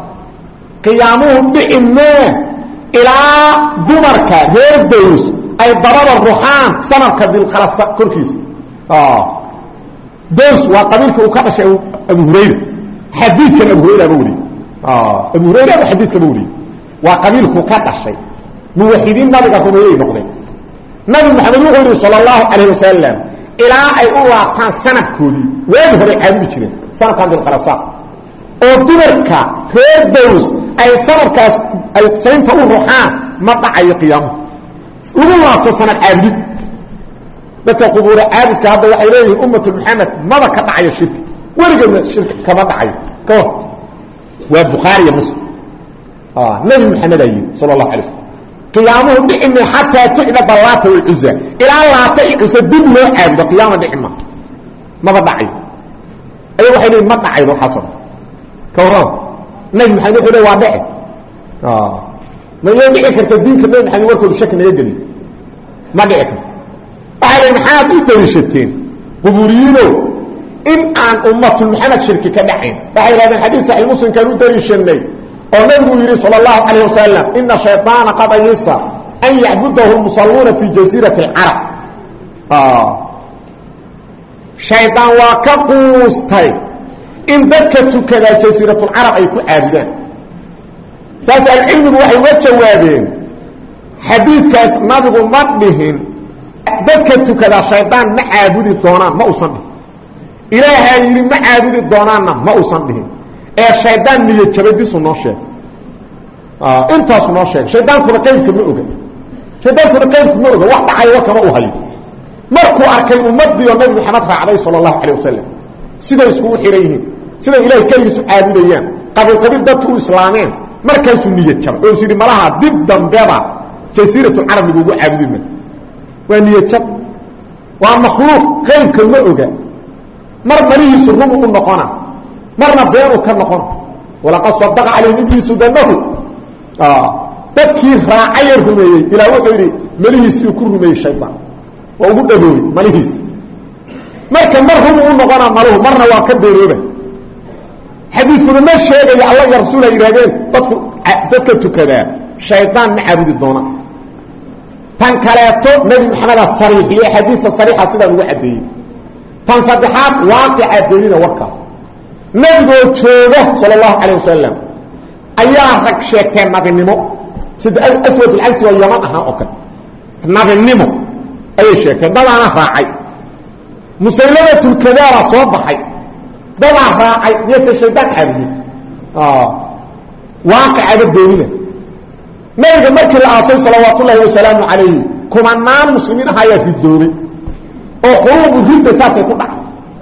qiyaamuhu dhici mee ilaa dumarka reer dows ay dabada ruxaan sanabka dilkhalasta korkiisa. Dows waa qabiilka uu ka dhashay abu hurayra. Xadiidkan abu hurayra ba weriye abu hurayra bu xadiidkaba wariyey waa qabiilku ka dhashay. Muwaxidiin nabiga rumeeyey noqdeen nabi maxamed wuxuu yihi sal اlahu calayh ilaa ay u laabtaan sanadkoodii waagi hore caabudi jireen sanadkan dilqalasa oo dumarka reer dows ay sanadkaas ay saynta u ruxaan ma dhacayo qiyaamo lagu laabto sanad caabudid dadka qubuura caabudka hadda waxay leeyihiin ummatu maxamed maba ka dhacayo shirki weligeedna shirki kama dhacayo. Ka war waa bukhaariya muslim. Nabi maxamed aa yidhi sal slm qiyaamuhu dhicime xataa tucbada laata walcuza ilaa laata i cusa dib loo caabudo qiyaama dhicima. Maba dhacayo aya waxay leeyiin ma dhacaydo waxaaso dhan ka warrama nabi maxamed wuxuu le waa dhece ma iyo dhici karta diinka nabi maxamed warkoodu shaki naga geliy ma dhici karto waxay leeyiin maxaad u daliishateen qubuuriyiinow in aan ummatu maxamed shirki ka dhacayn waxay yidhahdeen xadiis saxiix muslimkaan u daliishanay oo nabigu yidhi salى اlahu عalيه wasalam ina shayطaana qad ayisa an yacbudahu musaluuna fi jasiirati اcarab shaydaan waa ka quustay in dadka tukadaa jasiiratulcarab ay ku caabudaan taas ahlucilmigu waxay uga jawaabeen xadiidkaas nabigu ma dhihin dadka tukadaa shaydaan ma caabudi doonaan ma uusan dhihin ilaahaa yidhi ma caabudi doonaanna ma uusan dhihin ee shaydaan niyajabay bisu noo sheeg. Ah, intaasu noo sheeg. Shaydaankuna qaybka ma oga. Shaydaankuna qaybka ma oga. Wax dhacayaba kama u hayo markuu arkay ummadii oo nabi maxamed raacday sala allahu calay wasalam siday iskugu xihan yihiin siday ilaahay keligiisu caabudayaan qabiilqabiil dadka u islaameen markaasuu niyad jabay. Oo is malaha dib dambeba jasiiratulcarab lagugu caabudi ma. Waa niyad jab. Waa makhluuq. Qaybka ma oga. Mar marihiisu rumu u noqona marna beenu ka noqona walaqad sadaqa calayhim ibliisu danahu dadkii raacaya rumeeyey ilaa wuxuu yidhi malihiisiiu ku rumeeyey shaydaan waa ugu dhagoobay malihiisi marka mar rumu u noqonaa maluhu marna waa ka beerooba. Xadiiskuna ma sheegayo alla iyo rasuul ay yidhahdeen dadku dadka tukadaa shaydaan ma caabudi doona. Tan kaleeto nebi maxameda sariixiye xadiisa sariixa sidaan ugu caddeeyey tan saddexaad waaqica beenina warkaas nebigoo jooga sal اlahu calيه wasalam ayaa rag sheegteen nabinimo sida aswad اlcansi oo yaman ahaa oo kale nabinimo ayay sheegteen dadaana raacay musaylamatulkadaara soo baxay dadaa raacay miyase shaydaan caabudi waaqicaba beenina nabiga markii la aasay salawaat ullaahi wasalaamu calayhi kumanaan muslimiin ahaayaa ridoobay oo quluubu ridda saasay ku dhacay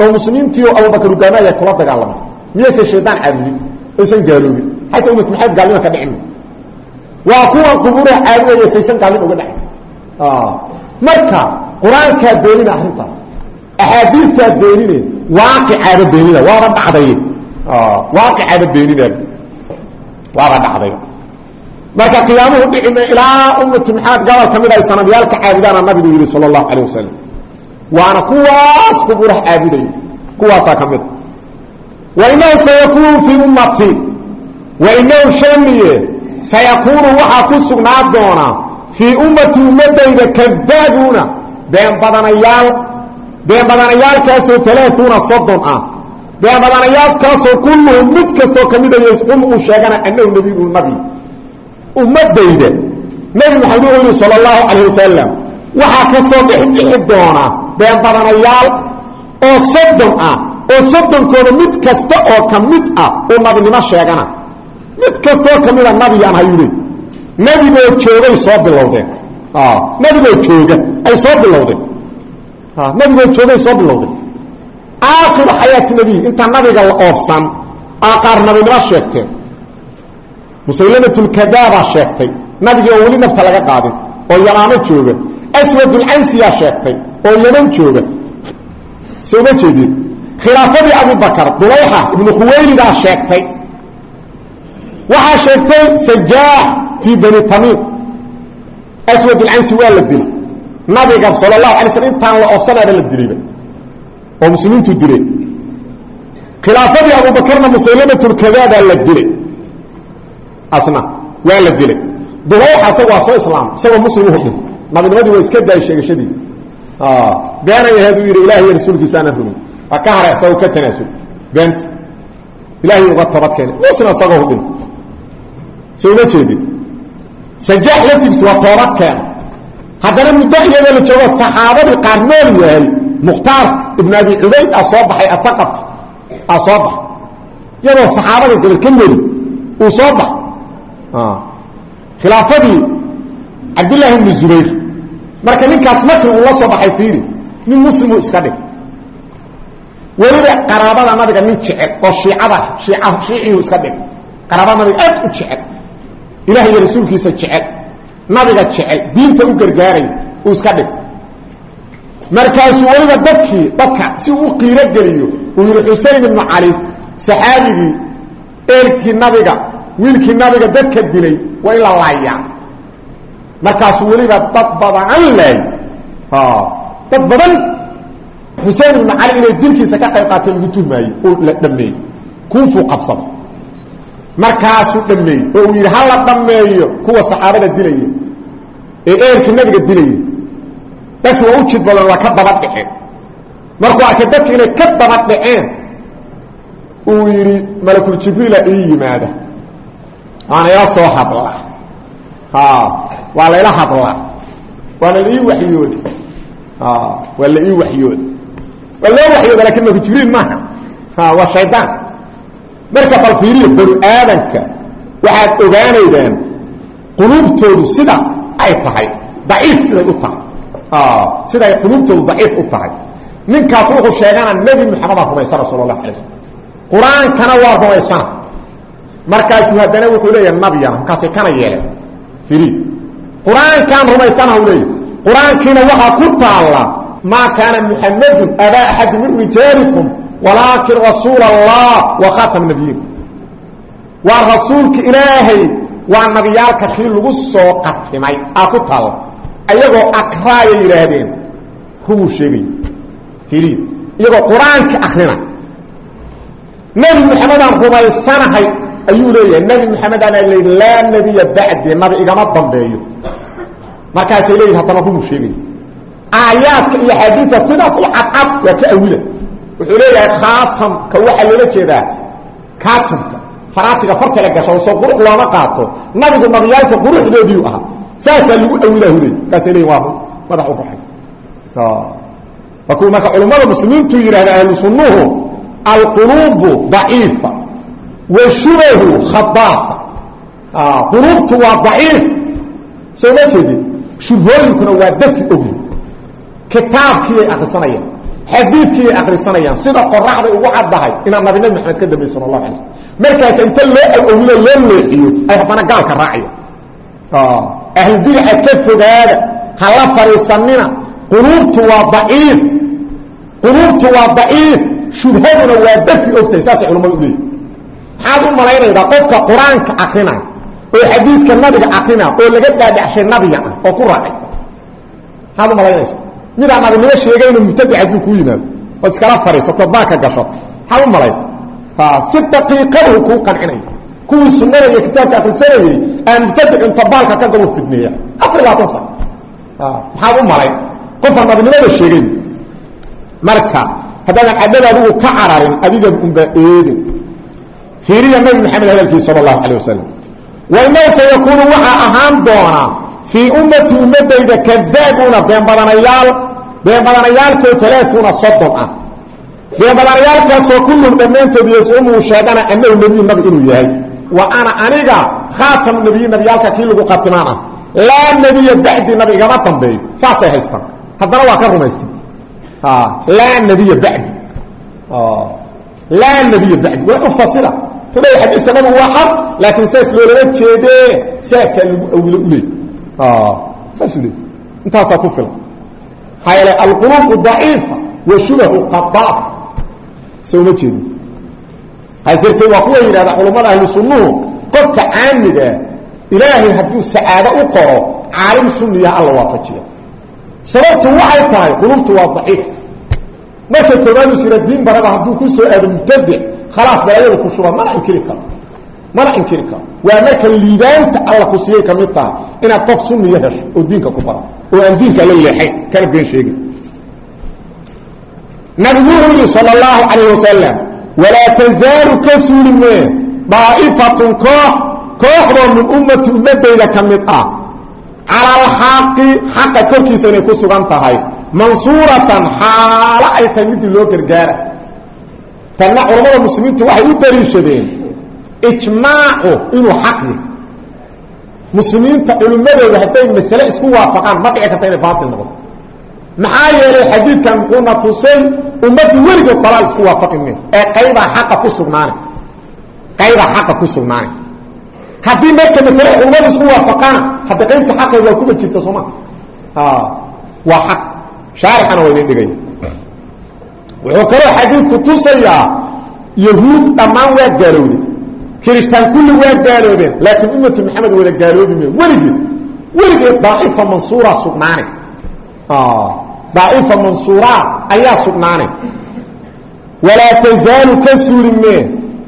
oo muslimiintii oo abubakar ugaama ayaa kula dagaalamay miyayse shaydaan caabudin oysan gaaloobin xataa umat maxamed gaalnima ka dhicin? Waa kuwan qubuuraha caabudaya saysan gaalnima uga dhacin marka qur'aankaa beenina arrintaas axaadiistaa beenine waaqicaaba beenina waaba dhacday. Waaqicaaba beenina. Waaba dhacday. Marka qiyaamuhu dhicime ilaa ummatu maxamed gobol ka mid ay sanabyaalka caabudaana nabigu yihi sala allahu calayh wasalam waana kuwaas qubuuraha caabudaya kuwaasaa ka mida wainahu sayakuunu fii ummati. Wainahu shaniye sayakuunu waxaa ku sugnaa doonaa fii ummati ummadayda kadaabuuna been badanayaal. Been badanayaalkaasoo alaaثuuna soddon ah. Been badanayaalkaasoo kulluhum mid kastoo ka mida yascum uu sheegana annahu nabiyun nabi. Ummadayda. Nebi maxamed yihi sal اllahu calayh waxaa ka soo dhixdhixi doona been badanayaal oo soddon ah oo soddonkooda mid kasta oo ka mid ah uu nabinimo sheegana. Mid kastaoo ka mida nabiyaan hayule nebigoo joogay soo bilowdeen nebigoo jooga ay soo bilowdeen nebigoo joogay soo bilowdeen aakhiru xayaati nebiy inta nabiga la oofsan aa qaar nabinimo sheegteen musaylamatulkadaabaa sheegtay. Nabigii oo weli nafta laga qaadin oo yamaamo jooga. Aswadulcansiyaa sheegtay oo yaman jooga. Soo ma jeedin. Khilaafadii abubakar dulayxa ibnu khuwaylidaa sheegtay. Waxaa sheegtay sajaax fii bani tamiim. Aswadulcansi waa la dilay. Nabiga sal اlahu alay slm intaan la oofsanaaba la dilayba oo muslimiintu dilay. Khilaafadii abubakarna musaylamatulkadaabaa la dilay. Asna waa la dilay dulayxa isaga waa soo islaamay isagoo muslim uhu dhin nabinimadii waa iska daayay sheegashadii beenay aheed uu yidhi ilahi iyo rasuulkiisaana rumin waa ka hara isagoo ka tanaasul beenta ilaahay uga toobad keenay muslim isagoo hudhin soo ma jeedin sajaax laftigiis waa toobad keena haddana muddo la joogo saxaabadii qaar nool yahay mukhtaar ibn abi cubayd a soo baxay ataqaf a soo baxay iyadoo saxaabada khilaafadii cabdillaahi ibni zubayr. Marka ninkaas markii uu la soo baxay fiiri nin muslimuu iska dhig. Weliba qaraabada nabiga nin jecel oo shiicada shiica shiiciyu iska dhig. Qaraabada nabiga aad u jecel. Ilaah iyo rasuulkiisa jecel. Nabiga jecel diinta u gargaaraya uu iska dhig. Markaasuu weliba dadkii dadka si uu qiiro geliyo uu yihi xusein ibnu cali saxaabigii eelkii nabiga wiilkii nabiga dadka dilay waa in la laayaa markaasuu weliba dad badan laay dad badan. Xusein ibnu cali inay dilkiisa ka qayb qaateen lagu oo la dhameeyey. Kuufuu qabsada markaasuu dhameeyey oo uu yidhi ha la dhameeyo. Kuwa saxaabada dilaya ee eerkii nabiga dilaya dadki waa u badan waa ka daba dhaceen markuu arkay dadki inay ka daba dhaceen uu yidhi malakul jibriila ii yimaada waana ila soo hadla. Waa layla hadlaa waana la ii wayooda waa la ii waxyooda waa loo waxyooda laakiin malku jibriil maaha. Waa shaydaan marka bal fiiriyo banu aadanka waxaad ogaanaydaan quluubtoodu sida ay tahay daciif siday u tahay. Siday quluubtoodu daciif u tahay. Ninkaas wuxuu sheegana nebi moxameda rumaysana alay slm qur'aankana waa rumaysana markaasuu haddana wuxuu leeyaha nabiyana markaasay kana yeeleen. Iri qur'aankaan rumaysana u leeyahy qur'aankiina ku taalla maa kaana muxamadun abaa axadi min rijaalikum walaakin rasuul allah wa khaatama nabiyiin. Waa rasuulka ilaahay waa nabiyaalka kii lagu soo qatimay aa ku taalla. Ayagoo akraaya yidhaahdeen ruwuu sheegay. Iri iyagoo qur'aanka akrina. Nebi moxamedaan rumaysanahay ayuu leeyahay nebi moxamedaana l laa nebiya bacdi nabi igama dambeeyo. Markaasay leeyihiin haddana rumuu sheegay. Aayaadka iyo xadiidka sidaas u cadcad waa ka awila. Wuxuu leeyahay khaatamka waxaa loola jeedaa kaatumka faraatiga farta la gasho soo qurux looma qaato nabigu nabiyaalka quruxdoodiiu ahaa. Saasaa lagu awilahu leey markaasay leeyihiin waa madax u ruxay waa kuwa marka culummada muslimiintu yidhahda sunnuhu alquluubu daciifa wa shubahu khadaafa quluubtu waa daciif. Soo ma jeedin shubhooyinkuna waa dafi ogi. Kitaabkiiyay akrisanayaan xadiidkiiyay akrisanayaan sida qoraxday ugu caddahay inaan nabi nabi maxamed ka dambey sala allahu alay markaas inta loo awilo loo leexiyo ay haddana gaalka raacaya ahlubidca ka fogaada hala fadhiisanina quluubtu waa daciif. Quluubtu waa daciif. Shubhaduna waa dafi ogtahay saasay culamadu u leeyihi maxaad u malaynaydaa qofka qur'aanka akrinaya oo xadiiska nabiga akrina oo laga dhaadhacshay nabiga ah oo ku raacay. Maxaad u malaynaysa midaan nabinimo sheegayno mubtadic hadduu kuu yimaado. Ood iskala fadhiisato baaka gashato maxaad u malayn. Si daqiiqaduhu kuu qancinaya kuwii sunada iyo kitaabka akrisanayey aan mubtadic inta baalka ka galu fidneeya. Afar labaatan sano maxaad u malayn. Qofka nabinimada sheegay marka haddaadan cadhada adigu ka cararin adiga unbaa eedin fiiriya nabi maxamed hadalkiisa sala allahu calay wasalam wainaw sayakuunu waxaa ahaan doonaa fii ummati ummadayda kadaabuuna been badanayaal been badanayaalkoo alaaثuuna soddon ah been badanayaalkaasoo kullun dhammaantood yasumuu sheegana annahu nebiyu nabi inuu yahay. Wa ana aniga khaatamu nebiyi nabiyaalka kii lagu khatimaan ah laa nebiya bacdi nabi igama dambeeyo saasay haystaan. Haddana waa ka rumaystan laa nebiya bacdi. Laa nebiya bacdi. Waa u fasira le xadiiska nabigu waa xaq laakiin saas loolama jeedee saasaa lagu awilo uleey saasuu leey. Intaasaa ku filan. Maxaa yeele alquluubu daciifa wa shubahu qadaaf soo ma jeedin. Has darteed waa kuwa yidhahda culammada ahlu sunnuhu qofka caamigaa ilaahay hadduu sacaado u qoro caalim sunniya alla waafajiya. Sababtu waxay tahay quluubtu waa daciif. Marka koobaad uu sira diin barada hadduu ku soo aado mubtadic khalaas balaayada ku shuba mana inkiri karo mana inkiri karo waa marka liibaanta alla ku siiyey ka mid taha inaad qof sunniya hesho oo diinka ku bara oo aan diinka la leexayn kana been sheegin nabigu wuxuu yidhi sal اllahu calayh wasalam walaa tazaalu ka suuli mee daa'ifatun koox kooxdoo min ummati ummadayda ka mid ah cala alxaqi xaqa korkiisa inay ku sugan tahay mansuuratan xaalo ay tahay midii loo gargaara tanna culammada muslimiintu waxay u daliishadeen ijmaacu inuu xaq yahy muslimiinta culimmadooda hadday masale isku waafaqaan ma dhici karta inay baatil noqdo maxaa yeelay xadiidkan muxuuna tusay ummaddu weligood dalaal isku waafaqi me ee qaybaa xaqa ku sugnaana qaybaa xaqa ku sugnaana haddii marka masale culimmadu isku waafaqaan hadda qaybta xaqeed waa kuma jirta sooma waa xaq. Shaarixana waa wuxuu kaloo xadiidku tusayaa yahuud dhammaan waa gaalowday kiristaan kulli waa gaaloobeen laakiin ummatu maxamed wada gaaloobi weligeed weligeed daaifa mansuura sugnaanay. Daaifa mansuura ayaa sugnaanay. Walaa tazaalu ka suuli mee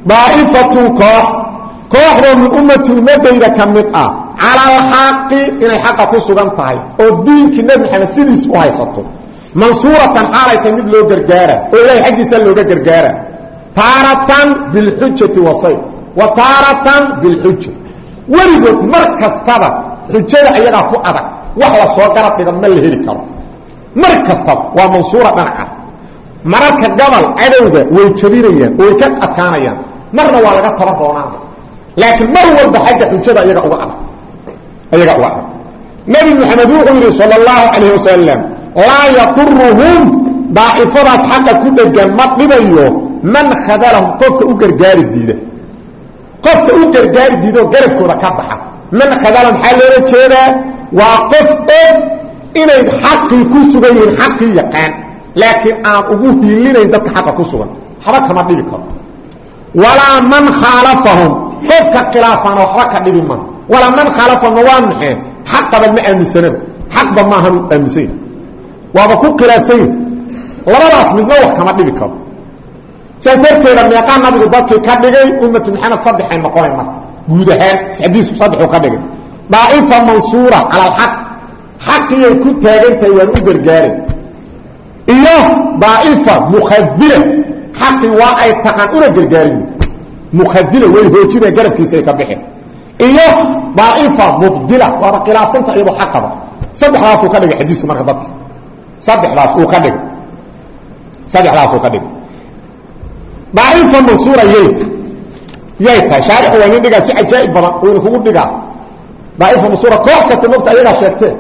daa'ifatun koox kooxdoo min ummati ummadayda ka mid ah cala alxaqi inay xaqa ku sugan tahay oo diinkii nebi maxamed sidiis u haysato mansuuratan xaalay mid loo gargaara oo ilahay xaggiisa looga gargaara. Taaratan bilxujati wasayr wa taaratan bilxuja weligood mar kastaba xujada ayagaa ku adag wax la soo garab ma la heli karo. Mar kastaba waa mansuura dhanacaas mararka gabal cadowga way jabinayaan oo way ka adkaanayaan. Marna waa laga taba roonaan laakiin mar walba xagga xujada ayaga uga adag. Ayaga uga adag. Nabi maxamed wuxuu yidhi sal اllahu calayh wasalam laa yaduruhum daa'ifadaas xaqa ku dhegan ma dhibayo man khadalahum qofka u gargaari diida. Qofka u gargaari diida oo garabkooda ka baxa. Man khadalahum maxaa loola jeedaa? Waa qof og inay xaqii ku sugan yihiin xaqii yaqaan. Laakiin aan ugu hiilinayn dadka xaqa ku sugan. Waxba kama dhibi karo. Walaa man khaalafahum. Qofka khilaafana waxba ka dhibi ma. Walaa man khaalafahumna waa maxee xaqaba ma aaminsanaba xaqba maahan u aaminsanya waaba ku khilaafsanya labadaas midna wax kama dhibi karo. Saas darteeda meeqaa nabigu dadkii ka dhigay ummatu maxamed saddexay noqonay marka guud ahaan xadiisku saddexuu ka dhigay. Daa'ifa mansuura cala alxaq. Xaqiyay ku taagantahay waan u gargaaray iyo daa'ifa mukhadila xaqi waa ay taqaan una gargaarin. Mukhadila way hoojinaya garabkiisa ay ka bixeen. Iyo daa'ifa mubdila waaba khilaafsanta iyadoo xaqaba saddexdaasuu ka dhigay xadiisku marka dadka saddexdaas uu ka dhigay saddexdaasuu ka dhigay daa'ifa mansuura yay ta yay tahay. Shaarixu waa nin dhigaa si cajaa'ib badan uu ina kugu dhigaa. Daa'ifa mansuura koox kasta mogta ayagaa sheegtee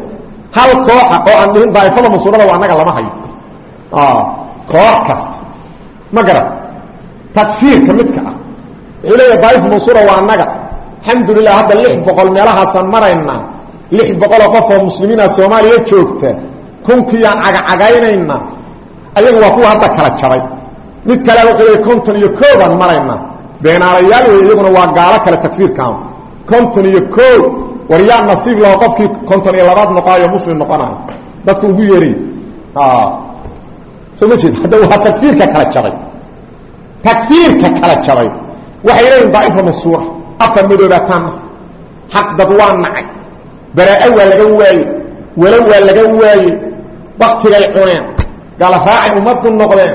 hal kooxa oo aan dhihin daa'ifada mansuurada waa annaga lama hayo. Koox kasta. Ma garan takfiirka midka ah. Wuxuu leeyahay daa'ifa mansuura waa annaga. Alxamdulilah hadda lix boqol meelahaasaan maraynaa lix boqoloo qof oo muslimiina soomaaliya joogta kunkiiyaan cagacagaynaynaa ayagu waa kuwa hadda kala jabay mid kale wuxuu leeyahy konton iyo koo baan maraynaa beenaalayaal wey iyaguna waa gaalo kale takfiirkaan. Konton iyo koo war nasiib laho qofkii konton iyo labaad noqoayo muslim noqonayo. Dadka ugu yeeray soo ma jeed hadda waa takfiirka kala jabay takfiirka kala jabay waxay leeyihiin daa'ifa mansuura afar madoobaataanna. Xaq dad waa nacay. Baraa-o waa laga waayey walo waa laga waayey waktigay cuneen galaraacay ummaddu noqdeen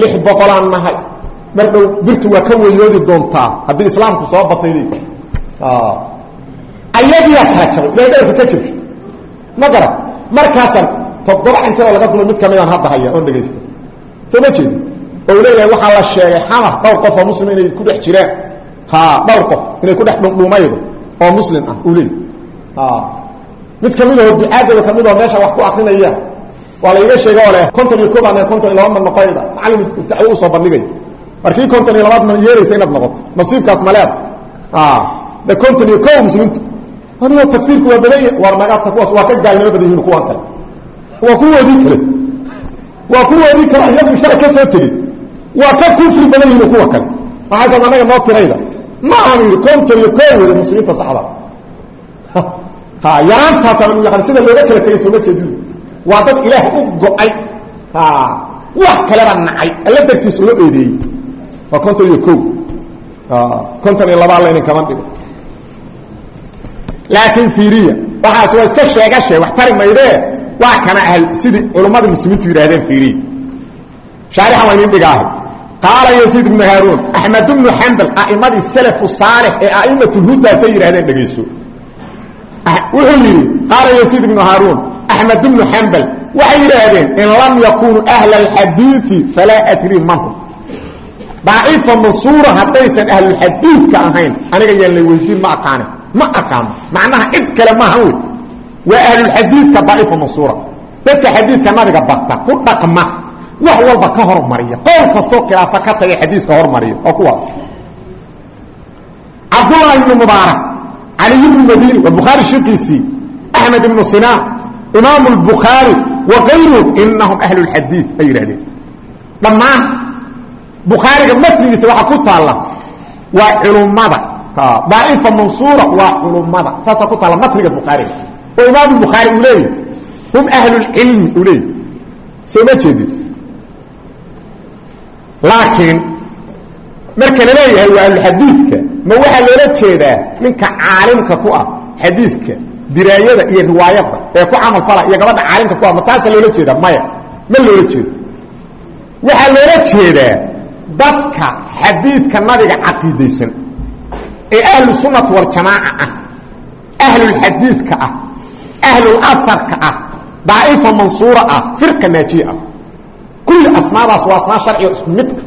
lix boqolaan nahay. Mar dhow birtu waa ka weyoodi doontaa haddii islaamku soo batay ayagiyaa kala jabay ilahay dharka ka jabsho ma garan markaasaan toddoba cintir oo laga dulo mid kamidaan hadda haya oon dhegaysta soo ma jeedi oo leeyahay waxaa la sheegay xamar dhowr qof oo muslim inay ku dhex jiraan. Ha dhowr qof inay ku dhex dhundhuumaydo oo muslim ah uu leeyahy mid ka mid aho ducaadooda ka mid aho meesha wax ku akrinaya waa la iga sheega oo leh konton iyo kooban konton iyo laba mar noqonayda macalin dacwo u soo bandhigay. Markii konton iyo labaad ma yeelaysa inaad noqoto nasiibkaas maleed de konton iyo ko muslimiintu. Aniga takfiirku waa badanya war nagaadka kuwaas waa ka gaalnimo badan yihiin kuwan kale. Waa kuwoodii kale. Waa kuwoodii kale iyagu shalay ka soo tegey waa ka kufri badan yihiin kuwa kale. Waxaasad anaga tirayda? Ma aanu yidhi iyo ko wada saxda yaraantaasa lagu yaqaan sida looga kala tegay sooma jeedin. Waa dad ilaah u go'ay. Wax kaleba nacay. Alla dartiis loo eedeeyey. Waa konton iyo ko konton iyo labaa laynin kama dhigo. Laakiin fiiriya waxaas waa iska sheegashe wax tari maydee. Waa kana ahl sidii culummada muslimiintu yidhahdeen fiiriya. Shaarixan waa inin dhigaahay qaala yasiid ibnu haaruun axmed ibnu xambal a'imadii salafu saalix ee a'immatulhudaasay yidhahdeen dhegayso wuxuu yidhi qaala yasiid ibnu haaruun axmed ibnu xambal waxay yidhaahdeen in lam yakunuu ahla alxadiidi falaa adrii manhum daacifa mansuura haddaysan ahlulxadiidka ahayn aniga yaan lay weydiin ma aqaane ma aqaano. Macnaha cid kale maaha wey waa ahlulxadiidka daa'ifa mansuura dadka xadiidka nabiga barta ku dhaqma wax walba ka hormariya qowl kastoo khilaafo ka tagay xadiiska hormariya oo kuwaas cabdullahi ibnu mubaarak caliy ibnu madini waa bukhaari shiqiisii axmed ibnu sinaan imaamu lbukhaari wa kayruhum inahum ahlu lxadiid ay yidhahdeen dhammaan bukhaariga matnigiisa waxaa ku taalla waa culummada. Daaifa mansuura waa culummada. Saasaa ku taalla matniga bukhaariga oo imaamu bukhaari uu leeyahy hum ahlulcilmi uu leeyahy soo ma jeedin. Laakiin marka la leeyahay waa ahluxadiidka ma waxaa loola jeedaa ninka caalimka ku ah xadiiska diraayada iyo riwaayadda ee ku camal fala iyo gabadha caalimka ku ah ma taasaa loola jeedaa maya ma loola jeedo. Waxaa loola jeedaa dadka xadiidka nabiga caqiidaysan ee ahlu sunnati waljamaaca ah ahlulxadiidka ah ahlulaharka ah daa'ifa mansuura ah firqa naajiya ah. Kulli asmaadaas waa asmaa sharciga isku midka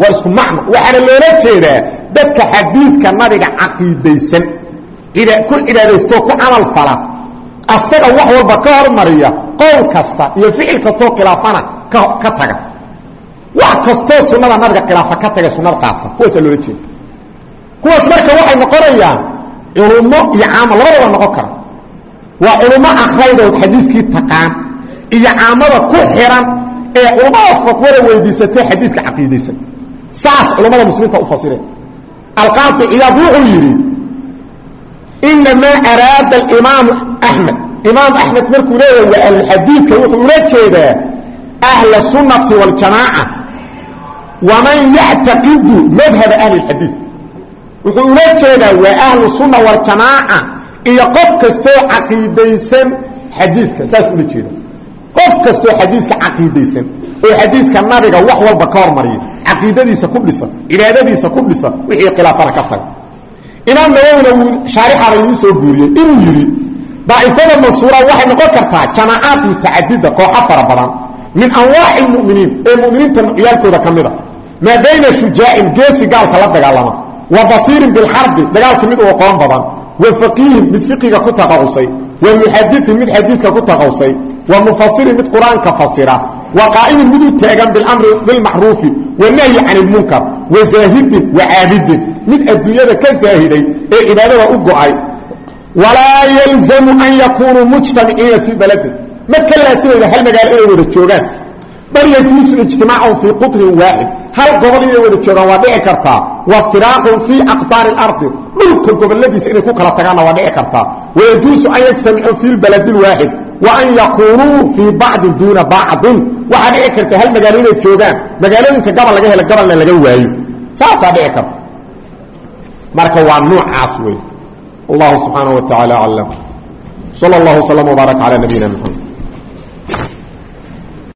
waa isku macno. Waxaana loola jeedaa dadka xadiidka nabiga caqiidaysan. Ku cibaadaystoo ku camal fala. Asaga wax walba ka hormariya qowl kasta iyo ficil kastoo khilaafana ka taga. Wax kastoo sunada nabiga khilaafa ka taga sunada qaata. Kuwaasaa loola jeeda kuwaas marka waxay noqonayaan culummo iyo caamo labadaba noqon kara. Waa culummo akraydood xadiiskii taqaan iyo caamada ku xiran ee culummadaas fatwada weydiisatay xadiiska caqiidaysan. Saas culummada muslimiinta u fasireen alqaati ciyaad wuxuu yidhi inamaa araada alimaamu axmed imaam axmed markuu leeyahay waa ahlulxadiidka wuxuu ula jeedaa ahla sunnati waljamaaca. Waman yactaqidu madhaba ahli اlxadiid wuxuu ula jeedaa waa ahlu sunna waljamaaca iyo qof kastoo caqiidaysan xadiidka. Saas ula jeeda qof kastoo xadiiska caqiidaysan oo xadiiska nabiga wax walba ka hormariya caqiidadiisa ku dhisa cibaadadiisa ku dhisa wixii khilaafana ka taga imaam nawowina wuu shaarixaaba idiin soo guuriyey inuu yidhi daa'ifada mansuura waxay noqon kartaa jamaacaad mutacadida kooxo fara badan min anwaaci lmuminiin ee muminiinta nucyaalkooda ka mida maa bayna shujaacin geesi gaalka la dagaalama wa basiirin bilxarbi dagaalka mid u aqoon badan wa faqiihin mid fiqiga ku taqawusay wa muxadiin mid xadiidka ku taqawusay wa mufasirin mid qur'aanka fasira wa qaa'imin mid u taagan bilamri bilmacruufi wanahyi can ilmunkar wa zaahidin wa caabidin mid adduunyada ka zaahiday ee cibaadada u go'ay. Walaa yalzamu an yakunuu mujtamiciina fii baladin. Ma ka laasimayda hal magaalo inay wada joogaan bal yajuusu ijtimaacun fii qutrin waaxid hal gobol inay wada joogaan waa dhici kartaa waftiraaqun fii aqtaari اlardi dhulka goboladiisa inay ku kala tagaanna waa dhici kartaa wayajuusu an yajtamicuu fi lbaladi اlwaaxid wa an yakunuu fii bacdin duuna bacdin waxaa dhici karta hal magaalo inay joogaan magaalooyinka gabal laga helo gabalna laga waayo saasaa dhici karta marka waa nuucaas wey allahu subxaanaه wa taعalى aclam slى اllah وslm وbaarak عalى nabiyina mxamed